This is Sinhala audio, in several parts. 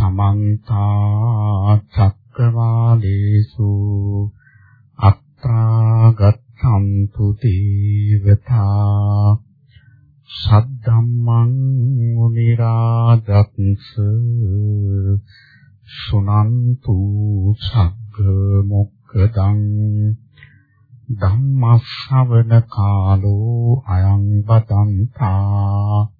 සමන්ත චක්කවාලේසු අත්‍රා ගච්ඡන්තු දේවතා සද්ධම්මං මුනි රාජත්ස සුනන්තු සග්ග මොක්කදං ධම්මස්සවන කාලෝ අයං බදන්තා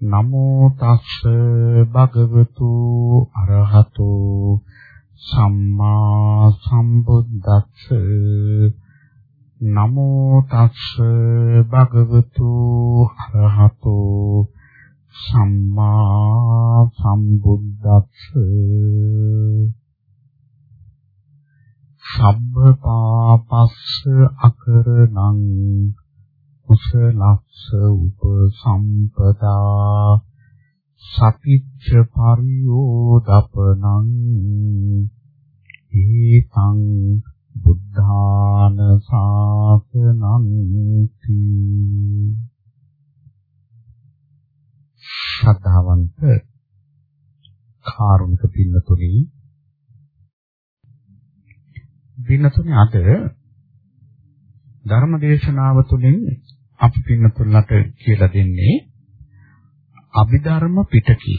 නමෝ තස්ස භගවතු අරහතෝ සම්මා සම්බුද්දස්ස. නමෝ තස්ස භගවතු අරහතෝ සම්මා සම්බුද්දස්ස. සබ්බ පාපස්ස අකරණං කුසලස්ස උපසම්පදා සතිච්ච පරියෝදපනං ඒතං බුද්ධාන ශාසනන්ති ශ්‍රද්ධාවන්ත කාරුණික පින්නතුනි පින්නතුනි අද ධර්ම දේශනාව තුළින් අපි පින්නතුල්ලට කියලා දෙන්නේ අභිධර්ම පිටකය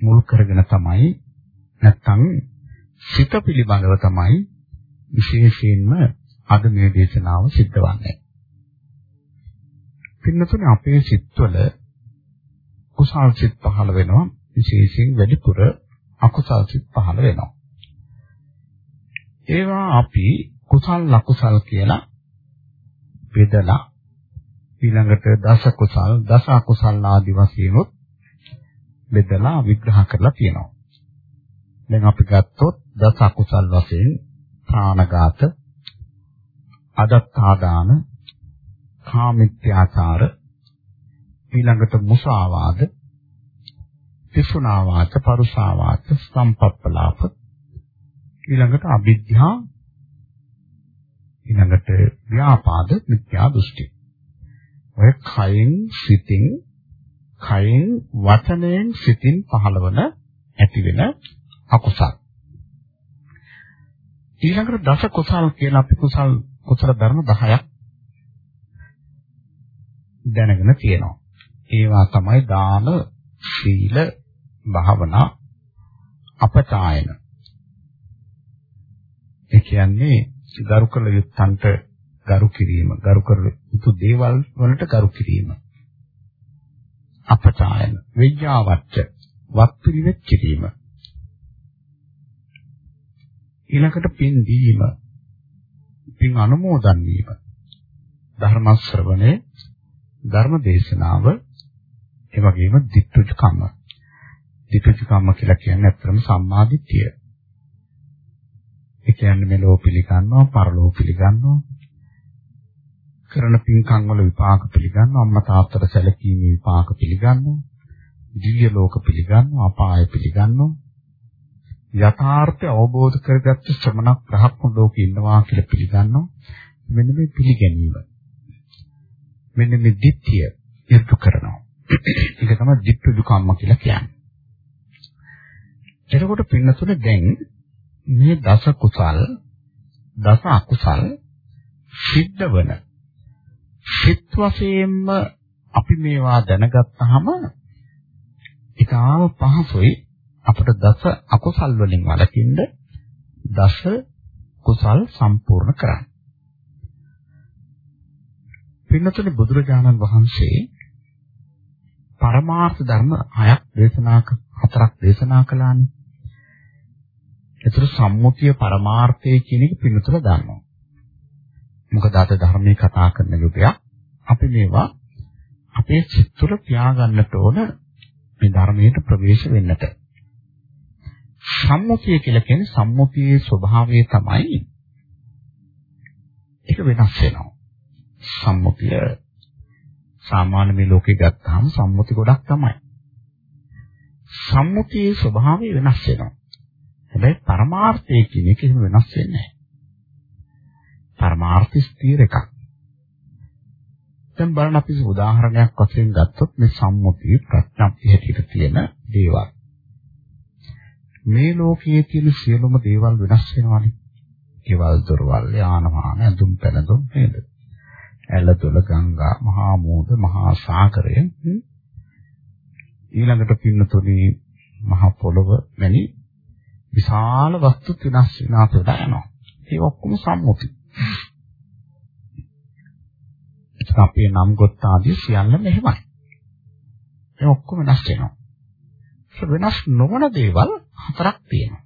මුල් කරගෙන තමයි නැත්තම් සිත පිළිබඳව තමයි විශේෂයෙන්ම අද මේ දේශනාව සිද්ධ වන්නේ. පින්නතුනේ අපේ සිත්වල කුසල් සිත් පහළ වෙනවා විශේෂයෙන් වැඩිපුර අකුසල් සිත් පහළ වෙනවා. ඒවා අපි කුසල් ලකුසල් කියලා බෙදලා ඊළඟට දස කුසල් දස අකුසල් ආදි වශයෙන් බෙදලා විග්‍රහ කරලා තියෙනවා. දැන් අපි ගත්තොත් දස අකුසල් වශයෙන් ප්‍රාණඝාත, අදත්තාදාන, කාමිත්‍යාචාර, ඊළඟට මුසාවාද, පිසුනාවාච, පරුසාවාච, සම්පප්පලාප, ඊළඟට අවිද්‍යා, ඊළඟට ව්‍යාපාද, මිත්‍යා දෘෂ්ටි. ඔය කයෙන් සිතින් කයෙන් වචනයෙන් සිතින් පහළවන ඇතිවෙන අකුසල්. ඊළඟට දස කුසල් කියලා අපි කුසල් කුසල ධර්ම 10ක් දැනගෙන තියෙනවා. ඒවා තමයි දාන, සීල, භාවනා, අපචායන. ඒ කියන්නේ ගරු කළ යුත්තන්ට ගරු කිරීම, ගරු කර යුතු දේවල් වලට ගරු කිරීම. අපචායන, විඥාවච්ච, වත්පිරිවෙත් කිරීම. ඊළඟට පින් දීම, පින් අනුමෝදන් වීම. ධර්ම ශ්‍රවණය, ධර්ම දේශනාව, ඒ වගේම ditthුජ කම්ම. ditthුජ කම්ම කියලා කියන්නේ අත්‍තරම සම්මාදිට්ඨිය. ඒ කියන්නේ මෙලෝ පිළිගන්නවා, පරලෝ පිළිගන්නවා, කරන පින්කම් වල විපාක පිළිගන්නවා. අම්මා තාත්තට සැලකීමේ විපාක පිළිගන්නවා. දිව්‍ය ලෝක පිළිගන්නවා අපාය පිළිගන්නවා. යථාර්ථය අවබෝධ කරගත්ත ශ්‍රමණක් බ්‍රහ්ම ලෝකේ ඉන්නවා කියලා පිළිගන්නවා. මෙන්න මේ පිළිගැනීම. මෙන්න මේ ditthිය ඉර්ධු කරනවා. ඒක තමයි ditthු දුකම්ම කියලා කියන්නේ. එතකොට පින්නතුනේ දැන් මේ දස කුසල් දස අකුසල් සිද්ධ වන සිත් වශයෙන්ම අපි මේවා දැනගත්තාම ඊටාම පහසුයි අපට දස අකුසල් වලින් වළකින්න දස කුසල් සම්පූර්ණ කරන්න. පින්නතුනි බුදුරජාණන් වහන්සේ පරමාර්ථ ධර්ම හයක් දේශනා හතරක් දේශනා කළානේ. ඒතර සම්මුතිය පරමාර්ථය කියන එක පින්නතුල දන්නවා. මොකද අද ධර්මයේ කතා කරන යුගයක් අපි මේවා අපේ සිත් තුළ තියාගන්නට ඕන මේ ධර්මයට ප්‍රවේශ වෙන්නට. සම්මුතිය කියලා කියන්නේ සම්මුතියේ ස්වභාවය තමයි ඒක වෙනස් වෙනවා. සම්මුතිය සාමාන්‍ය මේ ලෝකේ ගත්තාම සම්මුති ගොඩක් තමයි. සම්මුතියේ ස්වභාවය වෙනස් වෙනවා. හැබැයි පරමාර්ථය කියන එක එහෙම වෙනස් වෙන්නේ නැහැ. පරමාර්ථ ස්ථිර එකක්. දැන් බලන්න අපි උදාහරණයක් වශයෙන් ගත්තොත් මේ සම්මුතිය ප්‍රඥප්ති හැටියට තියෙන දේවල්. මේ ලෝකයේ තියෙන සියලුම දේවල් වෙනස් වෙනවානේ. ගෙවල් දොරවල් යාන වාහන ඇඳුම් පැළඳුම් නේද? ඇලදොල ගංගා මහා මෝද මහා සාගරය ඊළඟට පින්නතුනි මහා පොළව වැනි විශාල වස්තු විනාශ විනාශ වෙලා යනවා. ඒ ඔක්කොම සම්මුති. ඒක අපේ නම් ගොත් ආදී සියල්ල මෙහෙමයි. ඒ ඔක්කොම වෙනස් වෙනවා. ඒ වෙනස් නොවන දේවල් හතරක් තියෙනවා.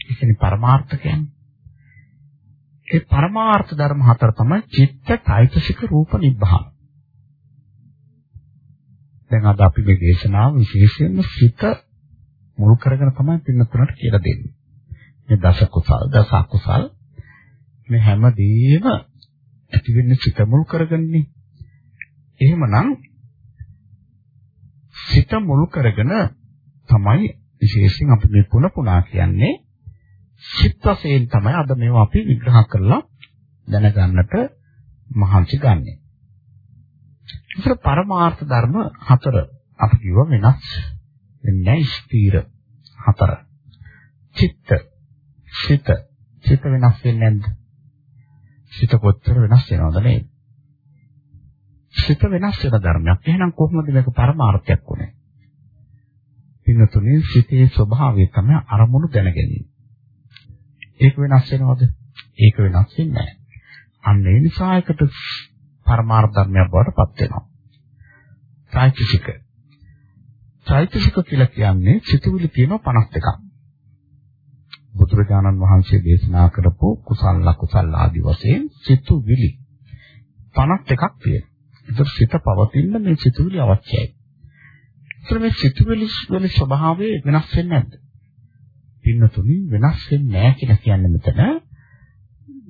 ඒ කියන්නේ පරමාර්ථ කියන්නේ. ඒ පරමාර්ථ ධර්ම හතර තමයි චිත්ත, කායික, රූප, නිබ්බාන. දැන් අද අපි මේ දේශනාව විශේෂයෙන්ම සිත මුල් කරගෙන තමයි පින්නතුනට කියලා දෙන්නේ. මේ දස කුසල්, දස අකුසල් මේ හැමදේම ඇති වෙන්නේ සිත මුල් කරගන්නේ. එහෙමනම් සිත මුල් කරගෙන තමයි විශේෂයෙන් අපි මේ පුන පුනා කියන්නේ සිත් වශයෙන් තමයි අද මේවා අපි විග්‍රහ කරලා දැනගන්නට මහන්සි ගන්නෙ. ඒතර පරමාර්ථ ධර්ම හතර අපි කිව්ව වෙනස් වෙන්නේ ස්ථීර හතර. චිත්ත, සිත, සිත වෙනස් වෙන්නේ නැද්ද? සිත කොච්චර වෙනස් වෙනවද නේද? සිත වෙනස් වෙන ධර්මයක්. එහෙනම් කොහොමද මේක පරමාර්ථයක් උනේ? පින්නතුනේ සිතේ ස්වභාවය තමයි අරමුණු දැනගැනීම. ඒක වෙනස් වෙනවද? ඒක වෙනස් වෙන්නේ නැහැ. අන්න ඒ නිසා ඒකට පරමාර්ථ ධර්මයක් බවට පත් වෙනවා. චෛතසික. චෛතසික කියලා කියන්නේ සිතුවිලි තියෙන 52ක්. බුදුරජාණන් වහන්සේ දේශනා කරපු කුසල ලකුසල ආදි වශයෙන් සිතුවිලි 51ක් තියෙනවා. ඒක සිත පවතින මේ සිතුවිලි අවශ්‍යයි. ඒතර මේ සිතුවිලි වල ස්වභාවය වෙනස් වෙන්නේ නැද්ද? පින්නතුනි වෙනස් වෙන්නේ නැහැ කියලා කියන්නේ මෙතන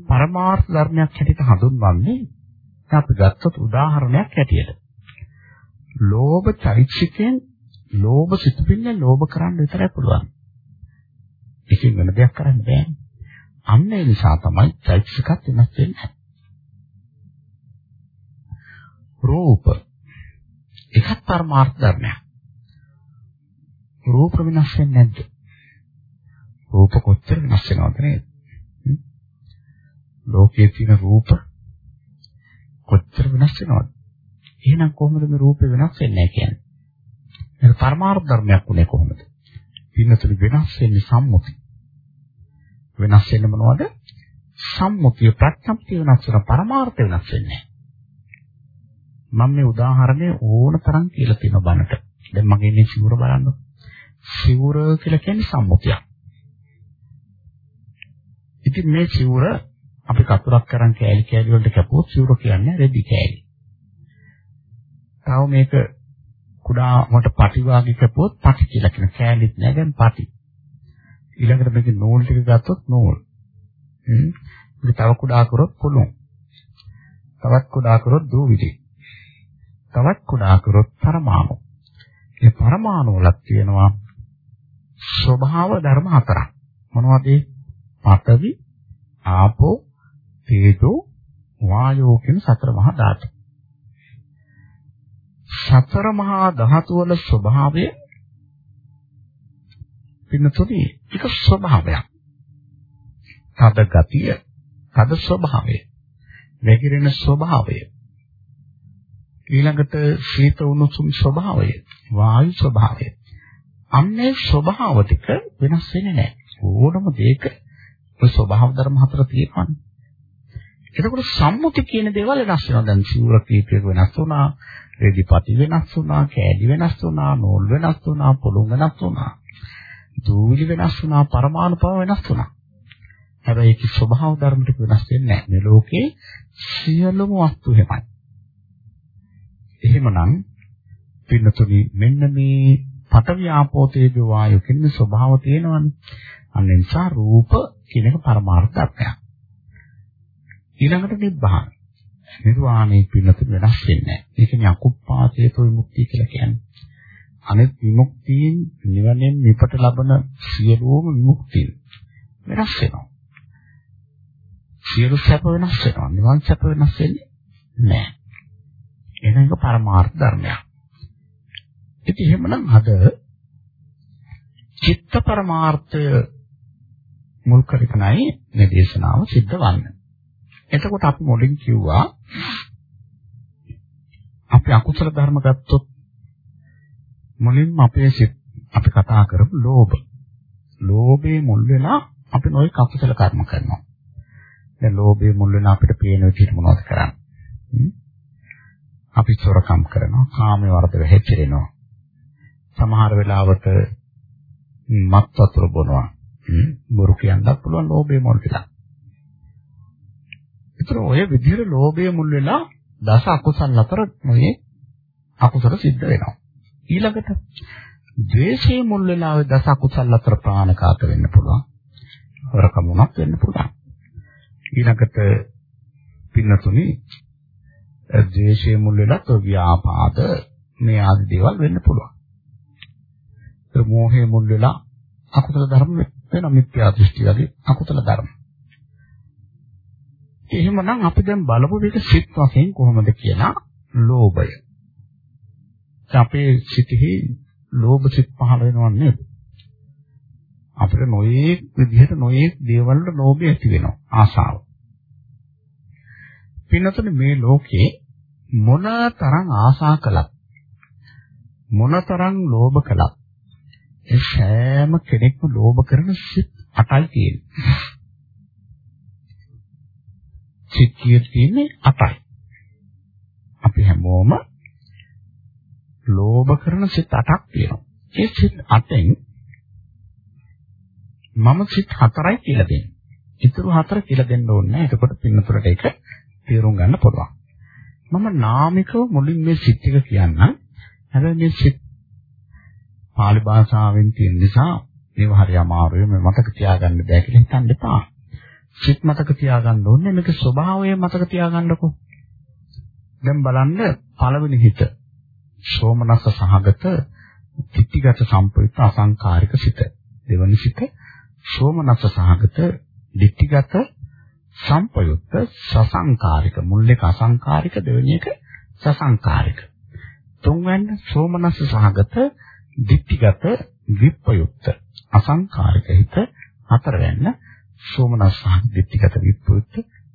පරමාර්ථ ධර්මයක් හැටියට හඳුන්වන්නේ අපි ගත්තොත් උදාහරණයක් හැටියට. ලෝභ චෛත්‍යයෙන් ලෝභ සිතුවිල්ල ලෝභ කරන්න විතරයි පුළුවන්. ඒකෙන් වෙන දෙයක් කරන්න බෑනේ. අන්න ඒ නිසා තමයි චෛත්‍යකත් වෙනස් වෙන්නේ. රූප එකක් පරමාර්ථ ධර්මයක්. රූප වෙනස් වෙන්නේ නැද්ද? රූප කොච්චර වෙනස් වෙනවද නේද? ලෝකයේ තියෙන රූප කොච්චර වෙනස් වෙනවද? එහෙනම් කොහොමද මේ රූපේ වෙනස් වෙන්නේ කියන්නේ? ඒක පරමාර්ථ ධර්මයක් උනේ කොහොමද? පින්නතුනි වෙනස් වෙන්නේ සම්මුති. වෙනස් වෙන්නේ මොනවද? සම්මුතිය ප්‍රත්‍යක්ෂ වෙනස් වෙන පරමාර්ථ වෙනස් වෙන්නේ මම මේ උදාහරණය ඕන තරම් කියලා තියෙන බණට. දැන් මගේ මේ සිවුර බලන්න. සිවුර කියලා කියන්නේ සම්මුතියක්. ඉතින් මේ සිවුර අපි කතුරක් කරන් කෑලි කෑලි වලට කැපුවොත් සිවුර කියන්නේ රෙදි කෑලි. තව මේක කුඩා මොකට පටි වාගේ කැපුවොත් පටි කියලා කියන කෑලිත් නෑ දැන් පටි. ඊළඟට මේක නූල් ටික ගත්තොත් නූල්. හ්ම්. ඒක තව කුඩා කරොත් පුළුන්. තවත් කුඩා කරොත් දූවිලි. තවත් කුඩා කරොත් පරමාණු. මේ පරමාණු වලක් තියෙනවා ස්වභාව ධර්ම හතරක්. මොනවද ඒ? පඨවි, ආපෝ, තේජෝ, වායෝ කියන සතර මහා ධාතු. සතර මහා ධාතු වල ස්වභාවය පින්නතුනි එක ස්වභාවයක්. තද ගතිය, තද ස්වභාවය, වැగిරෙන ස්වභාවය. ඊළඟට සීත උණුසුම් ස්වභාවය, වායු ස්වභාවය. අන්නේ ස්වභාව ටික වෙනස් වෙන්නේ නැහැ. ඕනම දෙයක ඔය ස්වභාව ධර්ම හතර තියෙනවානේ. එතකොට සම්මුති කියන දේවල් වෙනස් වෙනවා. දැන් සිවුර කීපයක වෙනස් වුණා, රෙදිපති වෙනස් වුණා, කෑලි වෙනස් වුණා, නූල් වෙනස් වුණා, පොළොන් වෙනස් වුණා. දූවිලි වෙනස් වුණා, පරමාණු පව වෙනස් වුණා. හැබැයි ඒකේ ස්වභාව ධර්ම ටික වෙනස් වෙන්නේ නැහැ. මේ ලෝකේ සියලුම වස්තු හැමයි. එහෙමනම් පින්නතුනි මෙන්න මේ පඨවි ආපෝ තේජෝ වායු කියන මේ ස්වභාව තියෙනවනේ. අන්න නිසා රූප කියන එක පරමාර්ථ ධර්මයක්. ඊළඟට නිබ්බාන. නිර්වාණය පින්නතු වෙනස් වෙන්නේ නැහැ. ඒ කියන්නේ අකුප්පාතේතෝ විමුක්තිය කියලා කියන්නේ. අනෙක් විමුක්තියෙන් නිවනෙන් විපට ලබන සියලුම විමුක්තිය වෙනස් වෙනවා. සියලු සැප වෙනස් වෙනවා. නිවන් සැප වෙනස් වෙන්නේ නැහැ. ඒක පරමාර්ථ ධර්මයක්. ඉතින් එහෙමනම් අද චිත්ත පරමාර්ථය මුල් කරගෙනයි මේ දේශනාව සිද්ධ වන්නේ. එතකොට අපි මොඩින් කිව්වා අපි අකුසල ධර්ම ගත්තොත් මුලින්ම අපේ සිත් අපි කතා කරපු ලෝභ. ලෝභයේ මුල් වෙලා අපි නොයෙක් අකුසල කර්ම කරනවා. දැන් ලෝභයේ මුල් වෙලා අපිට පේන විදිහට මොනවද කරන්නේ? අපි සොරකම් කරනවා, කාමයේ වර්ධව හැසිරෙනවා. සමහර වෙලාවට මත් වතුර බොනවා. බොරු කියන්නත් පුළුවන් ලෝභය මුල් වෙලා. ඒතර ඔය විදිහට ලෝභය මුල් වෙලා දස අකුසල් අතර මේ අකුසල සිද්ධ වෙනවා. ඊළඟට ද්වේෂයේ මුල් වෙලා ඔය දස අකුසල් අතර ප්‍රාණඝාත වෙන්න පුළුවන්. හොරකමුණක් වෙන්න පුළුවන්. ඊළඟට පින්නතුනි ද්වේෂයේ මුල් වෙලා තෝ ව්‍යාපාද මේ ආදී දේවල් වෙන්න පුළුවන්. ඒ මෝහයේ මුල් වෙලා අකුසල ධර්ම වෙන මිත්‍යා දෘෂ්ටි වගේ අකුසල ධර්ම. එහෙමනම් අපි දැන් බලමු මේක සිත් වශයෙන් කොහොමද කියලා ලෝභය. අපේ සිතෙහි ලෝභ සිත් පහළ වෙනව නේද? අපිට නොයේක් විදිහට නොයේක් දේවල් වල ලෝභය ඇති වෙනවා ආසාව. පින්නතුනේ මේ ලෝකේ මොනතරම් ආසා කළත් මොනතරම් ලෝභ කළත් ඒ සෑම කෙනෙක්ම ලෝභ කරන සිත් අටයි තියෙන්නේ. සිත් තියෙන්නේ අටයි. අපි හැමෝම ලෝභ කරන සිත් අටක් තියෙනවා. ඒ සිත් අටෙන් මම සිත් හතරයි කියලා දෙන්නේ. ඊටු හතර කියලා දෙන්න ඕනේ නැහැ. එතකොට පින්නතුරට ඒක තේරුම් ගන්න පුළුවන්. මම නාමිකව මුලින් මේ සිත් ටික කියන්නම්. හැබැයි මේ සිත් පාලි භාෂාවෙන් තියෙන නිසා මේව හරි අමාරුයි මේ මතක තියාගන්න බෑ කියලා හිතන්න එපා. සිත් මතක තියාගන්න ඕනේ. මේක ස්වභාවය මතක තියාගන්නකෝ. දැන් බලන්න පළවෙනි හිත. සෝමනස්ස සහගත තිත්තිගත සම්පවිත අසංකාරික සිත. දෙවනි සිත සෝමනස්ස සහගත දිට්ඨිගත සම්පයුක්ත සසංකාරික. මුල් එක අසංකාරික දෙවෙනි එක සසංකාරික. තුන්වැන්න සෝමනස්ස සහගත දිට්ඨිගත විප්පයුක්ත අසංකාරික හිත. හතරවැන්න සෝමනස්සහන් දිට්ඨිගත විප්‍රයුක්ත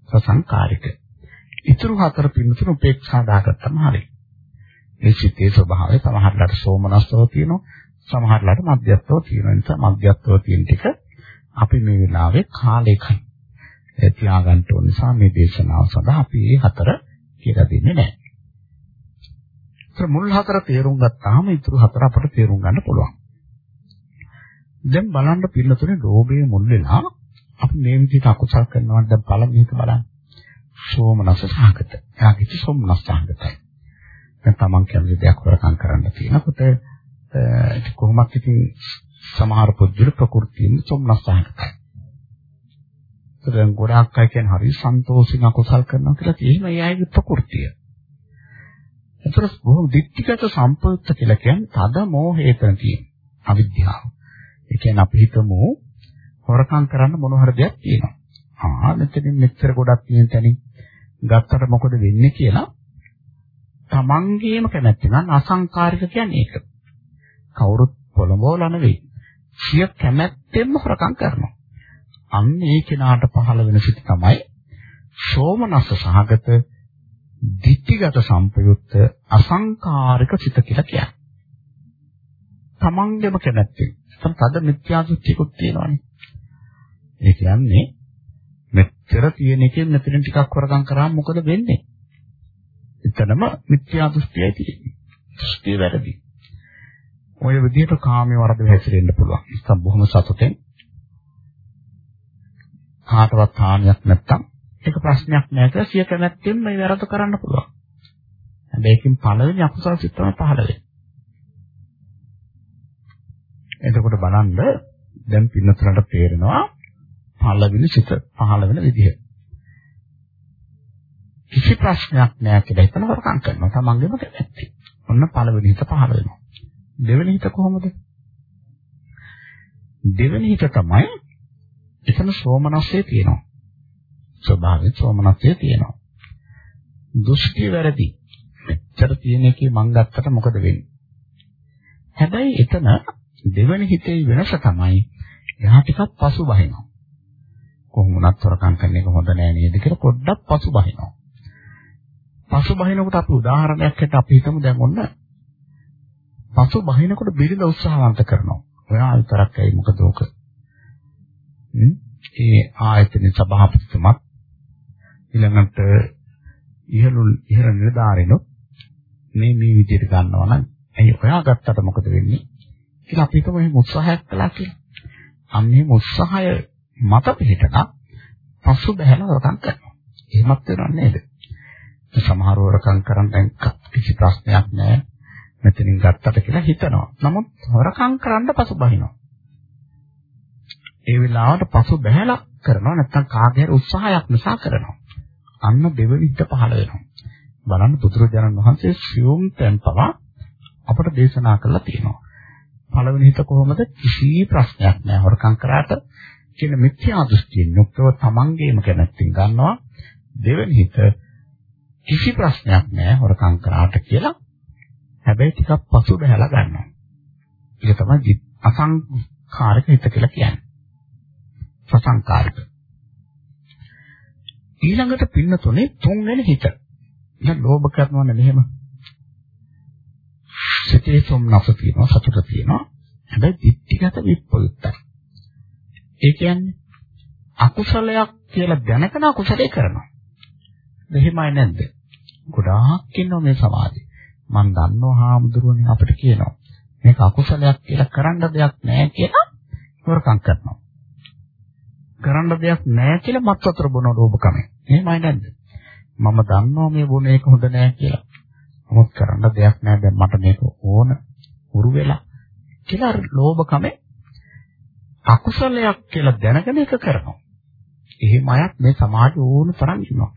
සසංකාරික. ඉතුරු හතර පින්තුන උපේක්ෂා දාගත්තම හරියි. මේ සිතේ ස්වභාවය සමහරලාට සෝමනස්සව තියෙනවා, සමහරලාට මධ්‍යස්ථව තියෙන නිසා මධ්‍යස්ථව තියෙන ටික අපි මේ වෙලාවේ කාලයකයි තියාගන්න ඕන නිසා මේ දේශනාව සඳහා අපි මේ හතර කියලා දෙන්නේ නැහැ. මුල් හතර තේරුම් ගත්තාම ඉතුරු හතර අපට තේරුම් ගන්න පුළුවන්. දැන් බලන්න පින්නතුනේ ලෝභයේ මුල් වෙලා අපි මේ විදිහට අකුසල් කරනවා දැන් පළමුව එක බලන්න. සෝමනස සහගත. එයාගේ සෝමනස සහගතයි. දැන් තමන් කැමති දෙයක් හොරකම් කරන්න තියෙනකොට ඒක කොහොමද ඉතින් සමහර පුද්ගල ප්‍රകൃතියෙන් සෝමනස සහගතයි. දැන් ගොඩාක් අය කියන්නේ හරි සන්තෝෂින් අකුසල් කරනවා කියලා එහෙම ඒ අයගේ ප්‍රകൃතිය. ඒතර බොහොම දික්ටිගත සම්පූර්ණ කියලා කියන්නේ තද මෝහයෙන් තියෙන අවිද්‍යාව. ඒ කියන්නේ අපි හිතමු හොරකම් කරන්න මොන හරි දෙයක් තියෙනවා. ආ මෙතනින් මෙච්චර ගොඩක් තියෙන තැනින් ගත්තට මොකද වෙන්නේ කියලා තමන්ගේම කැමැත්ත නම් අසංකාරික කියන්නේ ඒක. කවුරුත් පොළඹවලා නෙවෙයි. සිය කැමැත්තෙන්ම හොරකම් කරනවා. අන්න ඒ කෙනාට පහළ වෙන සිත තමයි සෝමනස්ස සහගත ditthිගත සම්පයුක්ත අසංකාරික සිත කියලා කියන්නේ. තමන්ගේම කැමැත්තෙන්. තම තද මිත්‍යා දෘෂ්ටිකුත් තියෙනවානේ. ඒ කියන්නේ මෙච්චර තියෙන එකෙන් මෙතන ටිකක් වරකම් කරාම මොකද වෙන්නේ? එතනම මිත්‍යා දෘෂ්ටියයි තියෙන්නේ. දෘෂ්ටිය වැරදි. ඔය විදිහට කාමයේ වරද හැසිරෙන්න පුළුවන්. ඉතින් බොහොම සතුටෙන් කාටවත් හානියක් නැත්තම් ඒක ප්‍රශ්නයක් නෑ කියලා සිය කැමැත්තෙන් මේ වැරද්ද කරන්න පුළුවන්. හැබැයි ඒකෙන් පළවෙනි අකුසල සිත් තමයි පහළ වෙන්නේ. එතකොට බලන්න දැන් පින්නතරට තේරෙනවා පළවෙනි සිත පහළ වෙන විදිහ. කිසි ප්‍රශ්නයක් නැහැ කියලා හිතන හොරකම් කරනවා. තමන්ගේම කැමැත්තෙන්. ඔන්න පළවෙනි හිත පහළ වෙනවා. දෙවෙනි හිත කොහොමද? දෙවෙනි හිත තමයි එතන සෝමනස්සේ තියෙනවා. ස්වභාවයෙන් සෝමනස්සේ තියෙනවා. දෘෂ්ටි වැරදි. මෙච්චර තියෙන එකේ මං ගත්තට මොකද වෙන්නේ? හැබැයි එතන දෙවෙනි හිතේ වෙනස තමයි එහා ටිකක් පසු බහිනවා. කොහොම වුණත් හොරකම් කරන එක හොඳ නෑ නේද කියලා පොඩ්ඩක් පසු බහිනවා. පසු බහිනකොට අපි උදාහරණයක් හිට අපි හිතමු දැන් ඔන්න පසු බහිනකොට බිරිඳ උත්සාහවන්ත කරනවා. ඔයා විතරක් ඇයි මොකද ඕක? ඒ ආයතන සභාපතිතුමත් ඊළඟට ඉහළු ඉහළ නිලධාරීනොත් මේ මේ විදිහට ගන්නවා නම් ඇයි ඔයා ගත්තට මොකද වෙන්නේ? කියලා අපි හිතමු එහෙම උත්සාහයක් කළා කියලා. අන්න එහෙම උත්සාහය මත පිටලා පසු බහැලා වරකම් කරනවා. එහෙමත් වෙනව නේද? සමහර වරකම් කරන් දැන් කිසි ප්‍රශ්නයක් නැහැ. මෙතනින් ගත්තට කියලා හිතනවා. නමුත් හොරකම් කරන්න පසු බහිනවා. ඒ වෙලාවට පසු බහැලා කරනවා නැත්නම් කාගේ හරි උත්සාහයක් නිසා කරනවා. අන්න දෙවෙනි හිත පහළ වෙනවා. බලන්න බුදුරජාණන් වහන්සේ සියුම් තැන් පවා අපට දේශනා කළා තියෙනවා. පළවෙනි හිත කොහොමද කිසි ප්‍රශ්නයක් නැහැ හොරකම් කරාට කියන මිත්‍යා දෘෂ්ටියෙන් යුක්තව තමන්ගේම කැමැත්තෙන් ගන්නවා. දෙවෙනි හිත කිසි ප්‍රශ්නයක් නැහැ හොරකම් කරාට කියලා හැබැයි ටිකක් පසු බහැලා ගන්නවා. ඒක තමයි අසංකාරික හිත කියලා කියන්නේ. සසංකාරික. ඊළඟට පින්න තුනේ තුන්වෙනි හිත. දැන් ලෝභ කරනවනේ මෙහෙම. සිතේ සොම්නස තියෙනවා සතුට තියෙනවා. හැබැයි ditthිගත විප්පයුත්තයි. ඒ කියන්නේ අකුසලයක් කියලා දැනගෙන අකුසලේ කරනවා. මෙහෙමයි නැද්ද? ගොඩාක් ඉන්නවා මේ සමාජේ. මම දන්නවා හාමුදුරුවනේ අපිට කියනවා. මේක අකුසලයක් කියලා කරන්න දෙයක් නැහැ කියලා හොරකම් කරනවා. කරන්න දෙයක් නැහැ කියලා මත් වතුර බොන ලෝභකමෙන්. එහෙමයි නැද්ද? මම දන්නවා මේ බොන එක හොඳ නැහැ කියලා. මොකක් කරන්න දෙයක් නැහැ දැන් මට මේක ඕන උරු වෙලා කියලා ලෝභකමෙන් අකුසලයක් කියලා දැනගෙන ඒක කරනවා. එහෙම අයත් මේ සමාජ ඕන තරම් ඉන්නවා.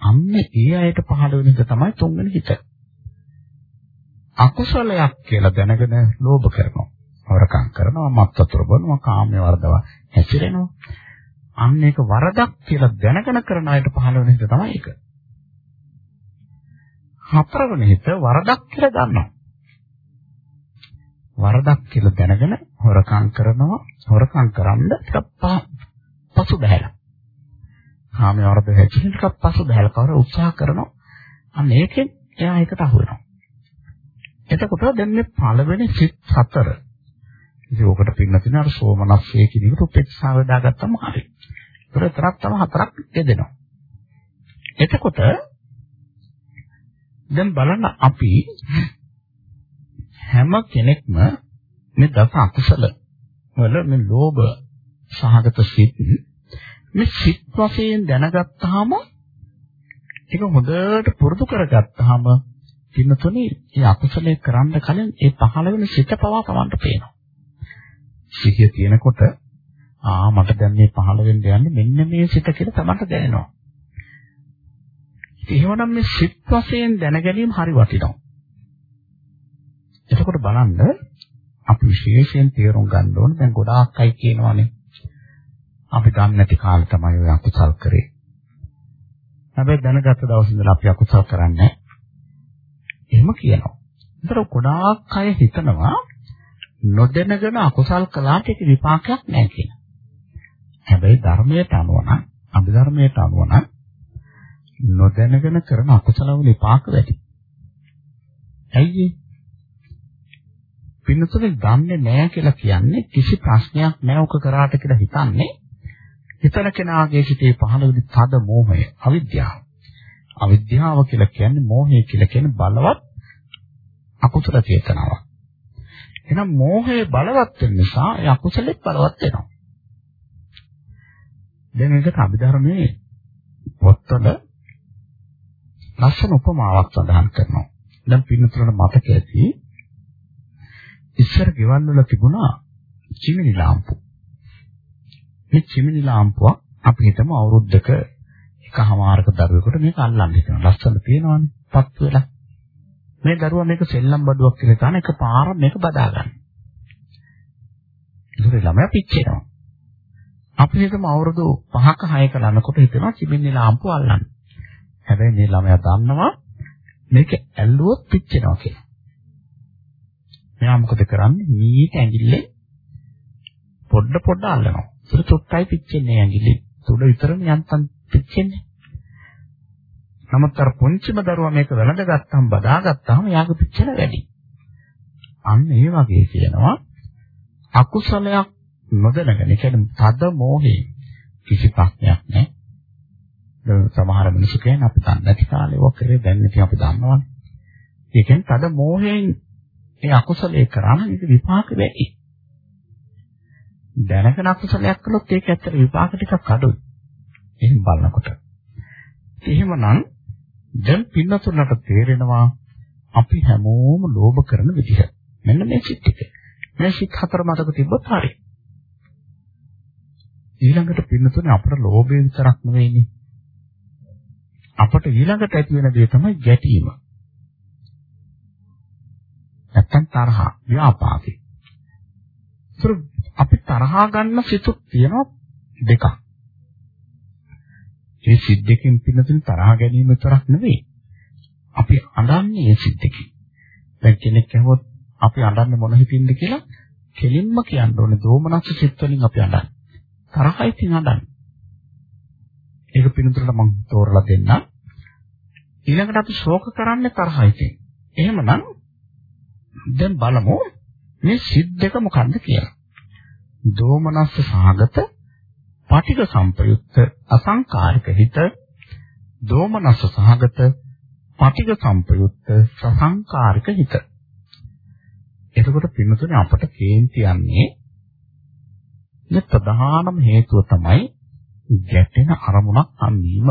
අන්න ඒ අයට පහළ වෙන එක තමයි තුන්වෙනි හිත. අකුසලයක් කියලා දැනගෙන ලෝභ කරනවා. වරකම් කරනවා, මත් වතුර බොනවා, කාමයේ වර්ධව හැසිරෙනවා. අන්න ඒක වරදක් කියලා දැනගෙන කරන අයට පහළ වෙන හිත තමයි ඒක. හතරවෙනි හිත වරදක් කියලා දන්නවා. වරදක් කියලා දැනගෙන හොරකම් කරනවා, හොරකම් කරන්න ටිකක් පසු බහැලා. කාමයේ වරද හැදෙන ටිකක් පසු බහැලා කවර උත්සාහ කරනවා. අන්න ඒකෙන් එයා ඒකට අහු වෙනවා. එතකොට දැන් මේ පළවෙනි සිත් හතර ඉතින් ඔකට පින්න තියෙන අර සෝමනස්සේ කියන එකට උපේක්ෂාව දාගත්තම හරියි. ඒතර තරක් තම හතරක් දෙදෙනවා. එතකොට දැන් බලන්න අපි හැම කෙනෙක්ම මේ දස අකුසල වල මේ ලෝභ සහගත සිත් මේ සිත් වශයෙන් දැනගත්තාම ඒක හොඳට පුරුදු කරගත්තාම පින්නතුනේ ඒ අකුසලයේ කරන්න කලින් ඒ පහළ වෙන සිත පවා කවන්න පේනවා. සිහිය තියෙනකොට ආ මට දැන් මේ පහළ වෙන්න යන්නේ මෙන්න මේ සිත කියලා තමයි දැනෙනවා. එහෙමනම් මේ සිත් වශයෙන් දැන ගැනීම හරි වටිනවා. එතකොට බලන්න අපි විශේෂයෙන් තේරුම් ගන්න ඕන දැන් ගොඩාක් අය කියනවානේ අපි දන්නේ නැති කාලේ තමයි ඔය අකුසල් කරේ. හැබැයි දැනගත්ත දවස් ඉඳලා අපි අකුසල් කරන්නේ එහෙම කියනවා. ඒතර ගොඩාක් අය හිතනවා නොදැනගෙන අකුසල් කළාට ඒක විපාකයක් නැහැ කියලා. හැබැයි ධර්මයට අනුව නම් අභිධර්මයට අනුව නම් නොදැනගෙන කරන අකුසල වල විපාක වැඩි. ඇයි ඒ? පින්නතුනේ දන්නේ නැහැ කියලා කියන්නේ කිසි ප්‍රශ්නයක් නැහැ ඔක කරාට කියලා හිතන්නේ හිතන කෙනාගේ සිටේ පහළ වෙන තද මෝහය අවිද්‍යාව. අවිද්‍යාව කියලා කියන්නේ මෝහය කියලා කියන්නේ බලවත් අකුසල චේතනාවක්. එහෙනම් මෝහය බලවත් වෙන නිසා ඒ අකුසලෙත් බලවත් වෙනවා. දැන් මේක අභිධර්මයේ පොත්වල ලස්සන උපමාවක් සඳහන් කරනවා. දැන් පින්නතුලට මතක ඇති ඉස්සර ගෙවල් වල තිබුණා චිමිනි ලාම්පු. මේ චිමිනි ලාම්පුව අපි හිතමු අවුරුද්දක එකමාරක දරුවෙකුට මේක අල්ලන්න හිතනවා. ලස්සන තියෙනවනේ. පත් වෙලා. මේ දරුවා මේක සෙල්ලම් බඩුවක් කියලා තන එක පාර මේක බදා ගන්න. ඉතින් ළමයා පිච්චෙනවා. අපි හිතමු අවුරුදු 5ක 6ක ළමකට හිතනවා චිමින්නේ ලාම්පුව අල්ලන්න. හැබැයි මේ ළමයා දන්නවා මේක ඇල්ලුවොත් පිච්චෙනවා කියලා. මෙයා මොකද කරන්නේ? මීට ඇඟිල්ලේ පොඩ පොඩ අල්ලනවා. ඒක චොට්ටයි පිච්චෙන්නේ ඇඟිලි. උඩ විතරනේ යන්තම් පිච්චෙන්නේ. නමුත් අර පොන්චිම දරුවා මේක වැළඳගත්තාම බදාගත්තාම යාගේ පිච්චෙන වැඩි. අන්න ඒ වගේ කියනවා අකුසලයක් නොදැනගෙන කියන්නේ තද මෝහේ කිසි ප්‍රශ්නයක් නැහැ. සමහර මිනිස්සු කියන්නේ අපි දන්නේ නැති කාලේ ඔක් කරේ දැන් ඉතින් අපි දන්නවනේ. ඒ කියන්නේ තද මෝහයෙන් ඒ අකුසලයේ කරාම ඒක විපාක වෙයි. දැනගෙන අකුසලයක් කළොත් ඒක ඇත්තට විපාක ටිකක් අඩුයි. එහෙම බලනකොට. එහෙමනම් දැන් පින්නතුලට තේරෙනවා අපි හැමෝම ලෝභ කරන විදිහ. මෙන්න මේ සිත් ටික. මේ සිත් හතර මතක තිබ්බොත් හරියි. ඊළඟට පින්නතුනේ අපට ලෝභය විතරක් නෙවෙයිනේ. අපට ඊළඟට ඇති වෙන දේ තමයි ගැටීම. නැත්තම් තරහ, ව්‍යාපාදේ. ඒතර අපි තරහා ගන්න සිතුත් තියෙනවා දෙකක්. මේ සිත් දෙකෙන් පින්නතුනේ තරහා ගැනීම විතරක් නෙවෙයි. අපි අඬන්නේ මේ සිත් දෙකෙන්. දැන් කෙනෙක් අහුවොත් අපි අඬන්නේ මොන හිතින්ද කියලා කෙලින්ම කියන්න ඕනේ. දෝමනස්ස සිත් වලින් අපි අඬන්නේ. තරහයි තින් හදන්නේ. ඒක පිනුතුරට මම තෝරලා දෙන්නම්. ඊළඟට අපි ශෝක කරන්නේ තරහයි තින්. එහෙමනම් දැන් බලමු මේ සිත් දෙක මොකන්ද කියලා. දෝමනස්ස සහගත පටික සංපයුක්ත අසංකාරික හිත දෝමනස්ස සහගත පටික සංපයුක්ත සසංකාරික හිත. එතකොට පින්නතුනේ අපට කේන්ති යන්නේ මේ ප්‍රධානම හේතුව තමයි ගැටෙන අරමුණක් අන්වීම.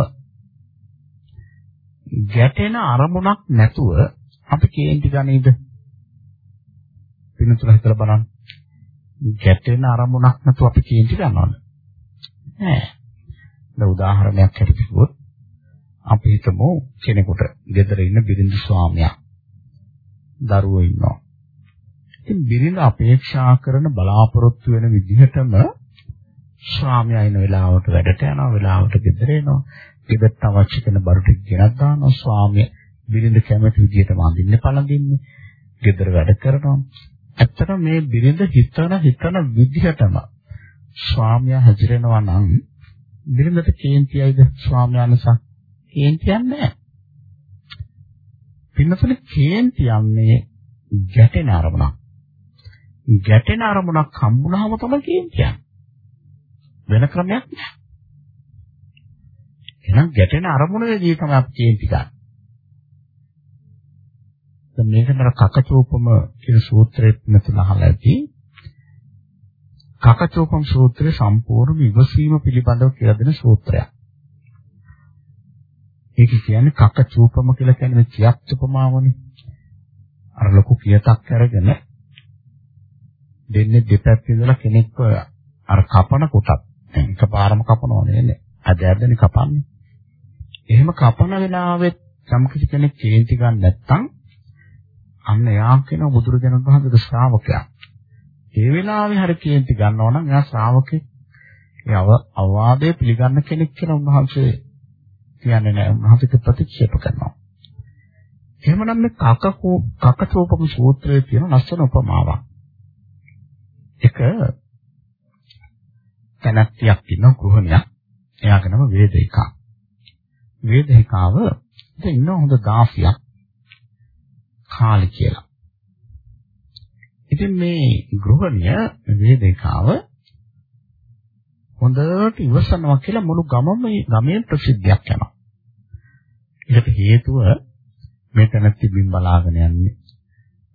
ගැටෙන අරමුණක් නැතුව අපි කේන්ති ගනේද? පිනතුල හිතලා බලන්න. ගැටෙන අරමුණක් නැතුව අපි කේන්ති ගන්නවද? නෑ. දැන් උදාහරණයක් හැටියට අපි හිතමු කෙනෙකුට ගෙදර ඉන්න බිරිඳ ස්වාමියා දරුවෝ ඉන්නවා. ඉතින් බිරිඳ අපේක්ෂා කරන බලාපොරොත්තු වෙන විදිහටම ස්වාමියා ඉන වෙලාවට වැඩට යනවා වෙලාවට ගෙදර එනවා ගෙදරට අවශ්‍ය කරන බඩු ටික ගෙනත් දානවා ස්වාමිය බිරිඳ කැමති විදිහට වඳින්නේ පළඳින්නේ ගෙදර වැඩ කරනවා ඇත්තට මේ බිරිඳ හිතන හිතන විදිහටම ස්වාමියා හැසිරෙනවා නම් බිරිඳට කේන්තියයිද ස්වාමියා නිසා කේන්තියක් නැහැ පින්නතුනේ කේන්තියන්නේ ගැටෙන අරමුණක් ගැටෙන අරමුණක් හම්බුනහම තමයි කියන්නේ. වෙන ක්‍රමයක් නෑ. එහෙනම් ගැටෙන අරමුණේදී තමයි අපි කේන්ති ගන්න. දැන් මේක නර කකචෝපම කියන සූත්‍රයේ මෙතන අහලා ඇති. කකචෝපම සූත්‍රයේ සම්පූර්ණ විවසීම පිළිබඳව කියලා දෙන සූත්‍රයක්. ඒක කියන්නේ කකචූපම කියලා කියන්නේ චියක් උපමාවනේ. අර ලොකු කියතක් අරගෙන දෙන්නේ දෙපැත්තේ ඉඳලා කෙනෙක්ව අර කපන කොටත් එකපාරම කපනව නෙන්නේ. අද ඇදෙන කපන්නේ. එහෙම කපන වෙලාවෙත් සම්කිසි කෙනෙක් කේන්ති ගන්න නැත්නම් අන්න එයා කියන බුදුරජාණන් වහන්සේගේ ශ්‍රාවකයා. ඒ වෙලාවේ හරි කේන්ති ගන්නවා නම් එයා ශ්‍රාවකෙක්. ඒ අවවාදයේ පිළිගන්න කෙනෙක් කියලා උන්වහන්සේ කියන්නේ නැහැ. උන්වහන්සේ ප්‍රතික්ෂේප කරනවා. එහෙමනම් මේ කකකෝ කකචෝපම සූත්‍රයේ තියෙන ලස්සන උපමාවක්. එක තැනක්තියක් ඉන්න ගෘහණියක්. එයාගේ නම වේදිකා. වේදිකාව ඉන්න හොඳ දාසියක් කාලි කියලා. ඉතින් මේ ගෘහණිය වේදිකාව හොඳට ඉවසනවා කියලා මුළු ගමම ගමේ ප්‍රසිද්ධියක් යනවා. ඒකට හේතුව මේ තැනත්ති බිම් බලාගෙන යන්නේ.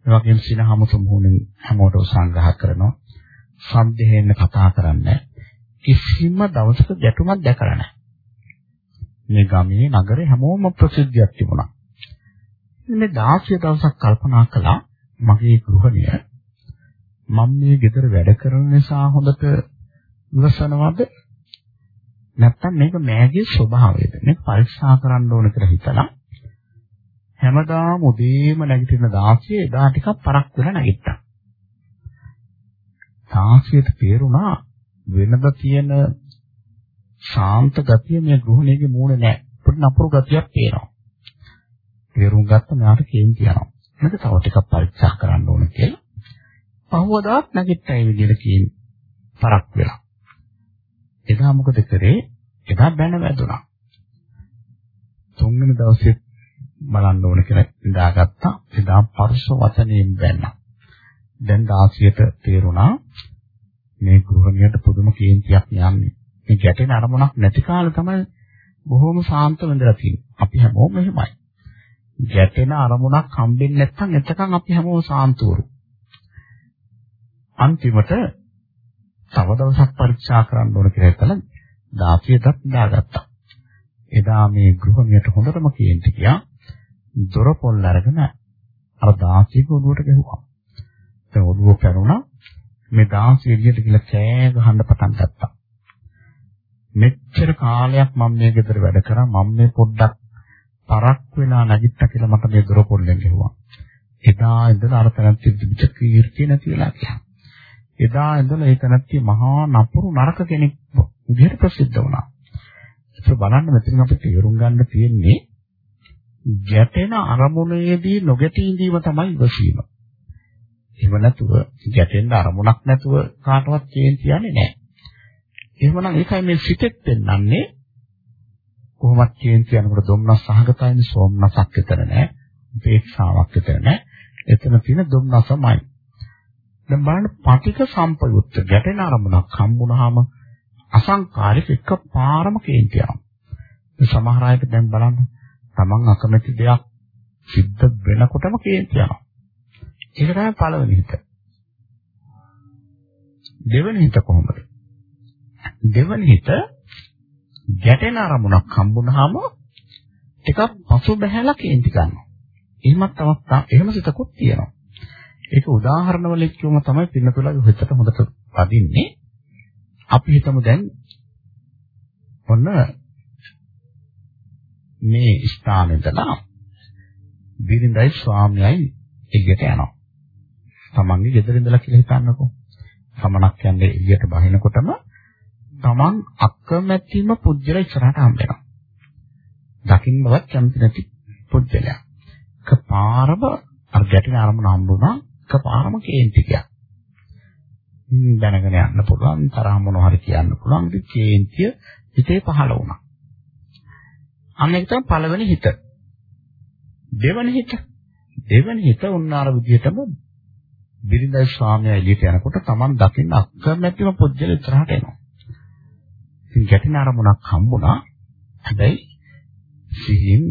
ඒ වගේම සිනහම සමුහුණෙන් හැමෝටම සංග්‍රහ කරනවා. සම්දෙහෙන්න කතා කරන්නේ කිසිම දවසක ගැටුමක් දැකලා නැහැ. මේ ගමේ නගරේ හැමෝම ප්‍රසිද්ධියක් තිබුණා. මේ 16 දවසක් කල්පනා කළා මගේ ගෘහණිය මම මේ ගෙදර වැඩ කරන නිසා හොඳට ඉවසනවද නැත්තම් මේක මෑගේ ස්වභාවයද? මේක පරීක්ෂා කරන්න ඕන කියලා හිතලා හැමදාම උදේම නැගිටින 16 එදා ටිකක් පරක් වෙලා නැගිට්ටා. 16ට තේරුණා වෙනද තියෙන ශාන්ත ගතිය මේ ගෘහණියගේ මූණේ නැහැ. පොඩි නපුරු ගතියක් පේනවා. තේරුම් ගත්ත මෙයාට කේන්ති යනවා. මේක තව ටිකක් පරීක්ෂා කරන්න ඕන කියලා. පහවදාත් නැගිට්ටා ඒ විදිහට කියන පරක් වෙලා. එදා මොකද කරේ? එදා බැන වැදුනා. තුන්වෙනි දවසේ බලන්න ඕන කියලා ඉඳාගත්තා. එදා පරුෂ වචනයෙන් බැන්නා. දැන් 16ට තේරුණා මේ ගෘහණියට පුදුම කේන්තියක් යන්නේ. මේ ගැටෙන අරමුණක් නැති කාලේ තමයි බොහොම සාන්ත වෙඳලා තියෙන්නේ. අපි හැමෝම එහෙමයි. ගැටෙන අරමුණක් හම්බෙන්නේ නැත්නම් එතකන් අපි හැමෝම සාන්තුවරු. අන්තිමට තව දවසක් පරීක්ෂා කරන්න ඕන කියලා හිතලා 16ටත් දාගත්තා. එදා මේ ගෘහණියට හොඳටම කේන්ති ගියා. දොර පොල් අරගෙන අර 16 ඔළුවට ගැහුවා. දැන් ඔළුව පැනුණා. මේ 16 එළියට ගිහලා කෑ ගහන්න පටන් ගත්තා. මෙච්චර කාලයක් මම මේ ගෙදර වැඩ කරා මම මේ පොඩ්ඩක් පරක් වෙලා නැගිට්ටා කියලා මට මේ දොර පොල්ලෙන් ගැහුවා. එදා ඉඳලා අර තැනත් තිබිච්ච කීර්තිය නැති වෙලා ගියා. එදා ඉඳලා ඒ තැනත් මහා නපුරු නරක කෙනෙක් විදිහට ප්‍රසිද්ධ වුණා. ඒක බලන්න මෙතන අපිට තේරුම් ගන්න තියෙන්නේ ගැටෙන අරමුණේදී නොගැටී ඉඳීම තමයි ඉවසීම. එහෙම නැතුව ගැටෙන්න අරමුණක් නැතුව කාටවත් කේන්ති යන්නේ නැහැ. එහෙමනම් ඒකයි මේ සිතෙත් පෙන්වන්නේ කොහොමත් කේන්ති යනකොට දුම්නස් සහගතයිනේ සෝම්නසක් විතර නැහැ. උපේක්ෂාවක් විතර නැහැ. එතන තියෙන දුම්නසමයි. දැන් බලන්න පටික සම්පයුක්ත ගැටෙන අරමුණක් හම්බුනහම අසංකාරික එක පාරම කේන්ති යනවා. සමහර අයට දැන් බලන්න තමන් අකමැති දෙයක් සිද්ධ වෙනකොටම කේන්ති යනවා. ඒක තමයි පළවෙනි හිත. දෙවෙනි හිත කොහොමද? දෙවෙනි හිත ගැටෙන අරමුණක් හම්බුනහම ටිකක් පසු බහැලා කේන්ති ගන්නවා. එහෙමත් අවස්ථා එහෙම සිතකුත් තියෙනවා. ඒක උදාහරණ වලින් කියවම තමයි පින්නතුලගේ හිතට හොඳට වදින්නේ. අපි හිතමු දැන් ඔන්න මේ ස්ථානෙදලා බිරිඳයි ස්වාමියයි එළියට යනවා. තමන්ගේ ගෙදර ඉඳලා කියලා හිතන්නකෝ. සමනක් යන්නේ එළියට බහිනකොටම තමන් අකමැතිම පුජ්‍යල ඉස්සරහට හම්බ වෙනවා. දකින්නවත් කැමති නැති පුජ්‍යලයා. කපාරම අර ගැටෙන අරමුණ හම්බුණා. කපාරම කේන්ති ගියා. දැනගෙන යන්න පුළුවන් තරහ මොනවා හරි කියන්න පුළුවන් ඉතින් කේන්තිය හිතේ පහළ වුණා. අන්න ඒක තමයි පළවෙනි හිත. දෙවෙනි හිත. දෙවෙනි හිත උන්නාර විදිහටම බිරිඳයි ස්වාමියා එළියට යනකොට Taman දකින්න අකමැතිම පුජ්‍යල ඉස්සරහට එනවා. ඉතින් ගැටෙන අරමුණක් හම්බුණා. හැබැයි සිහින්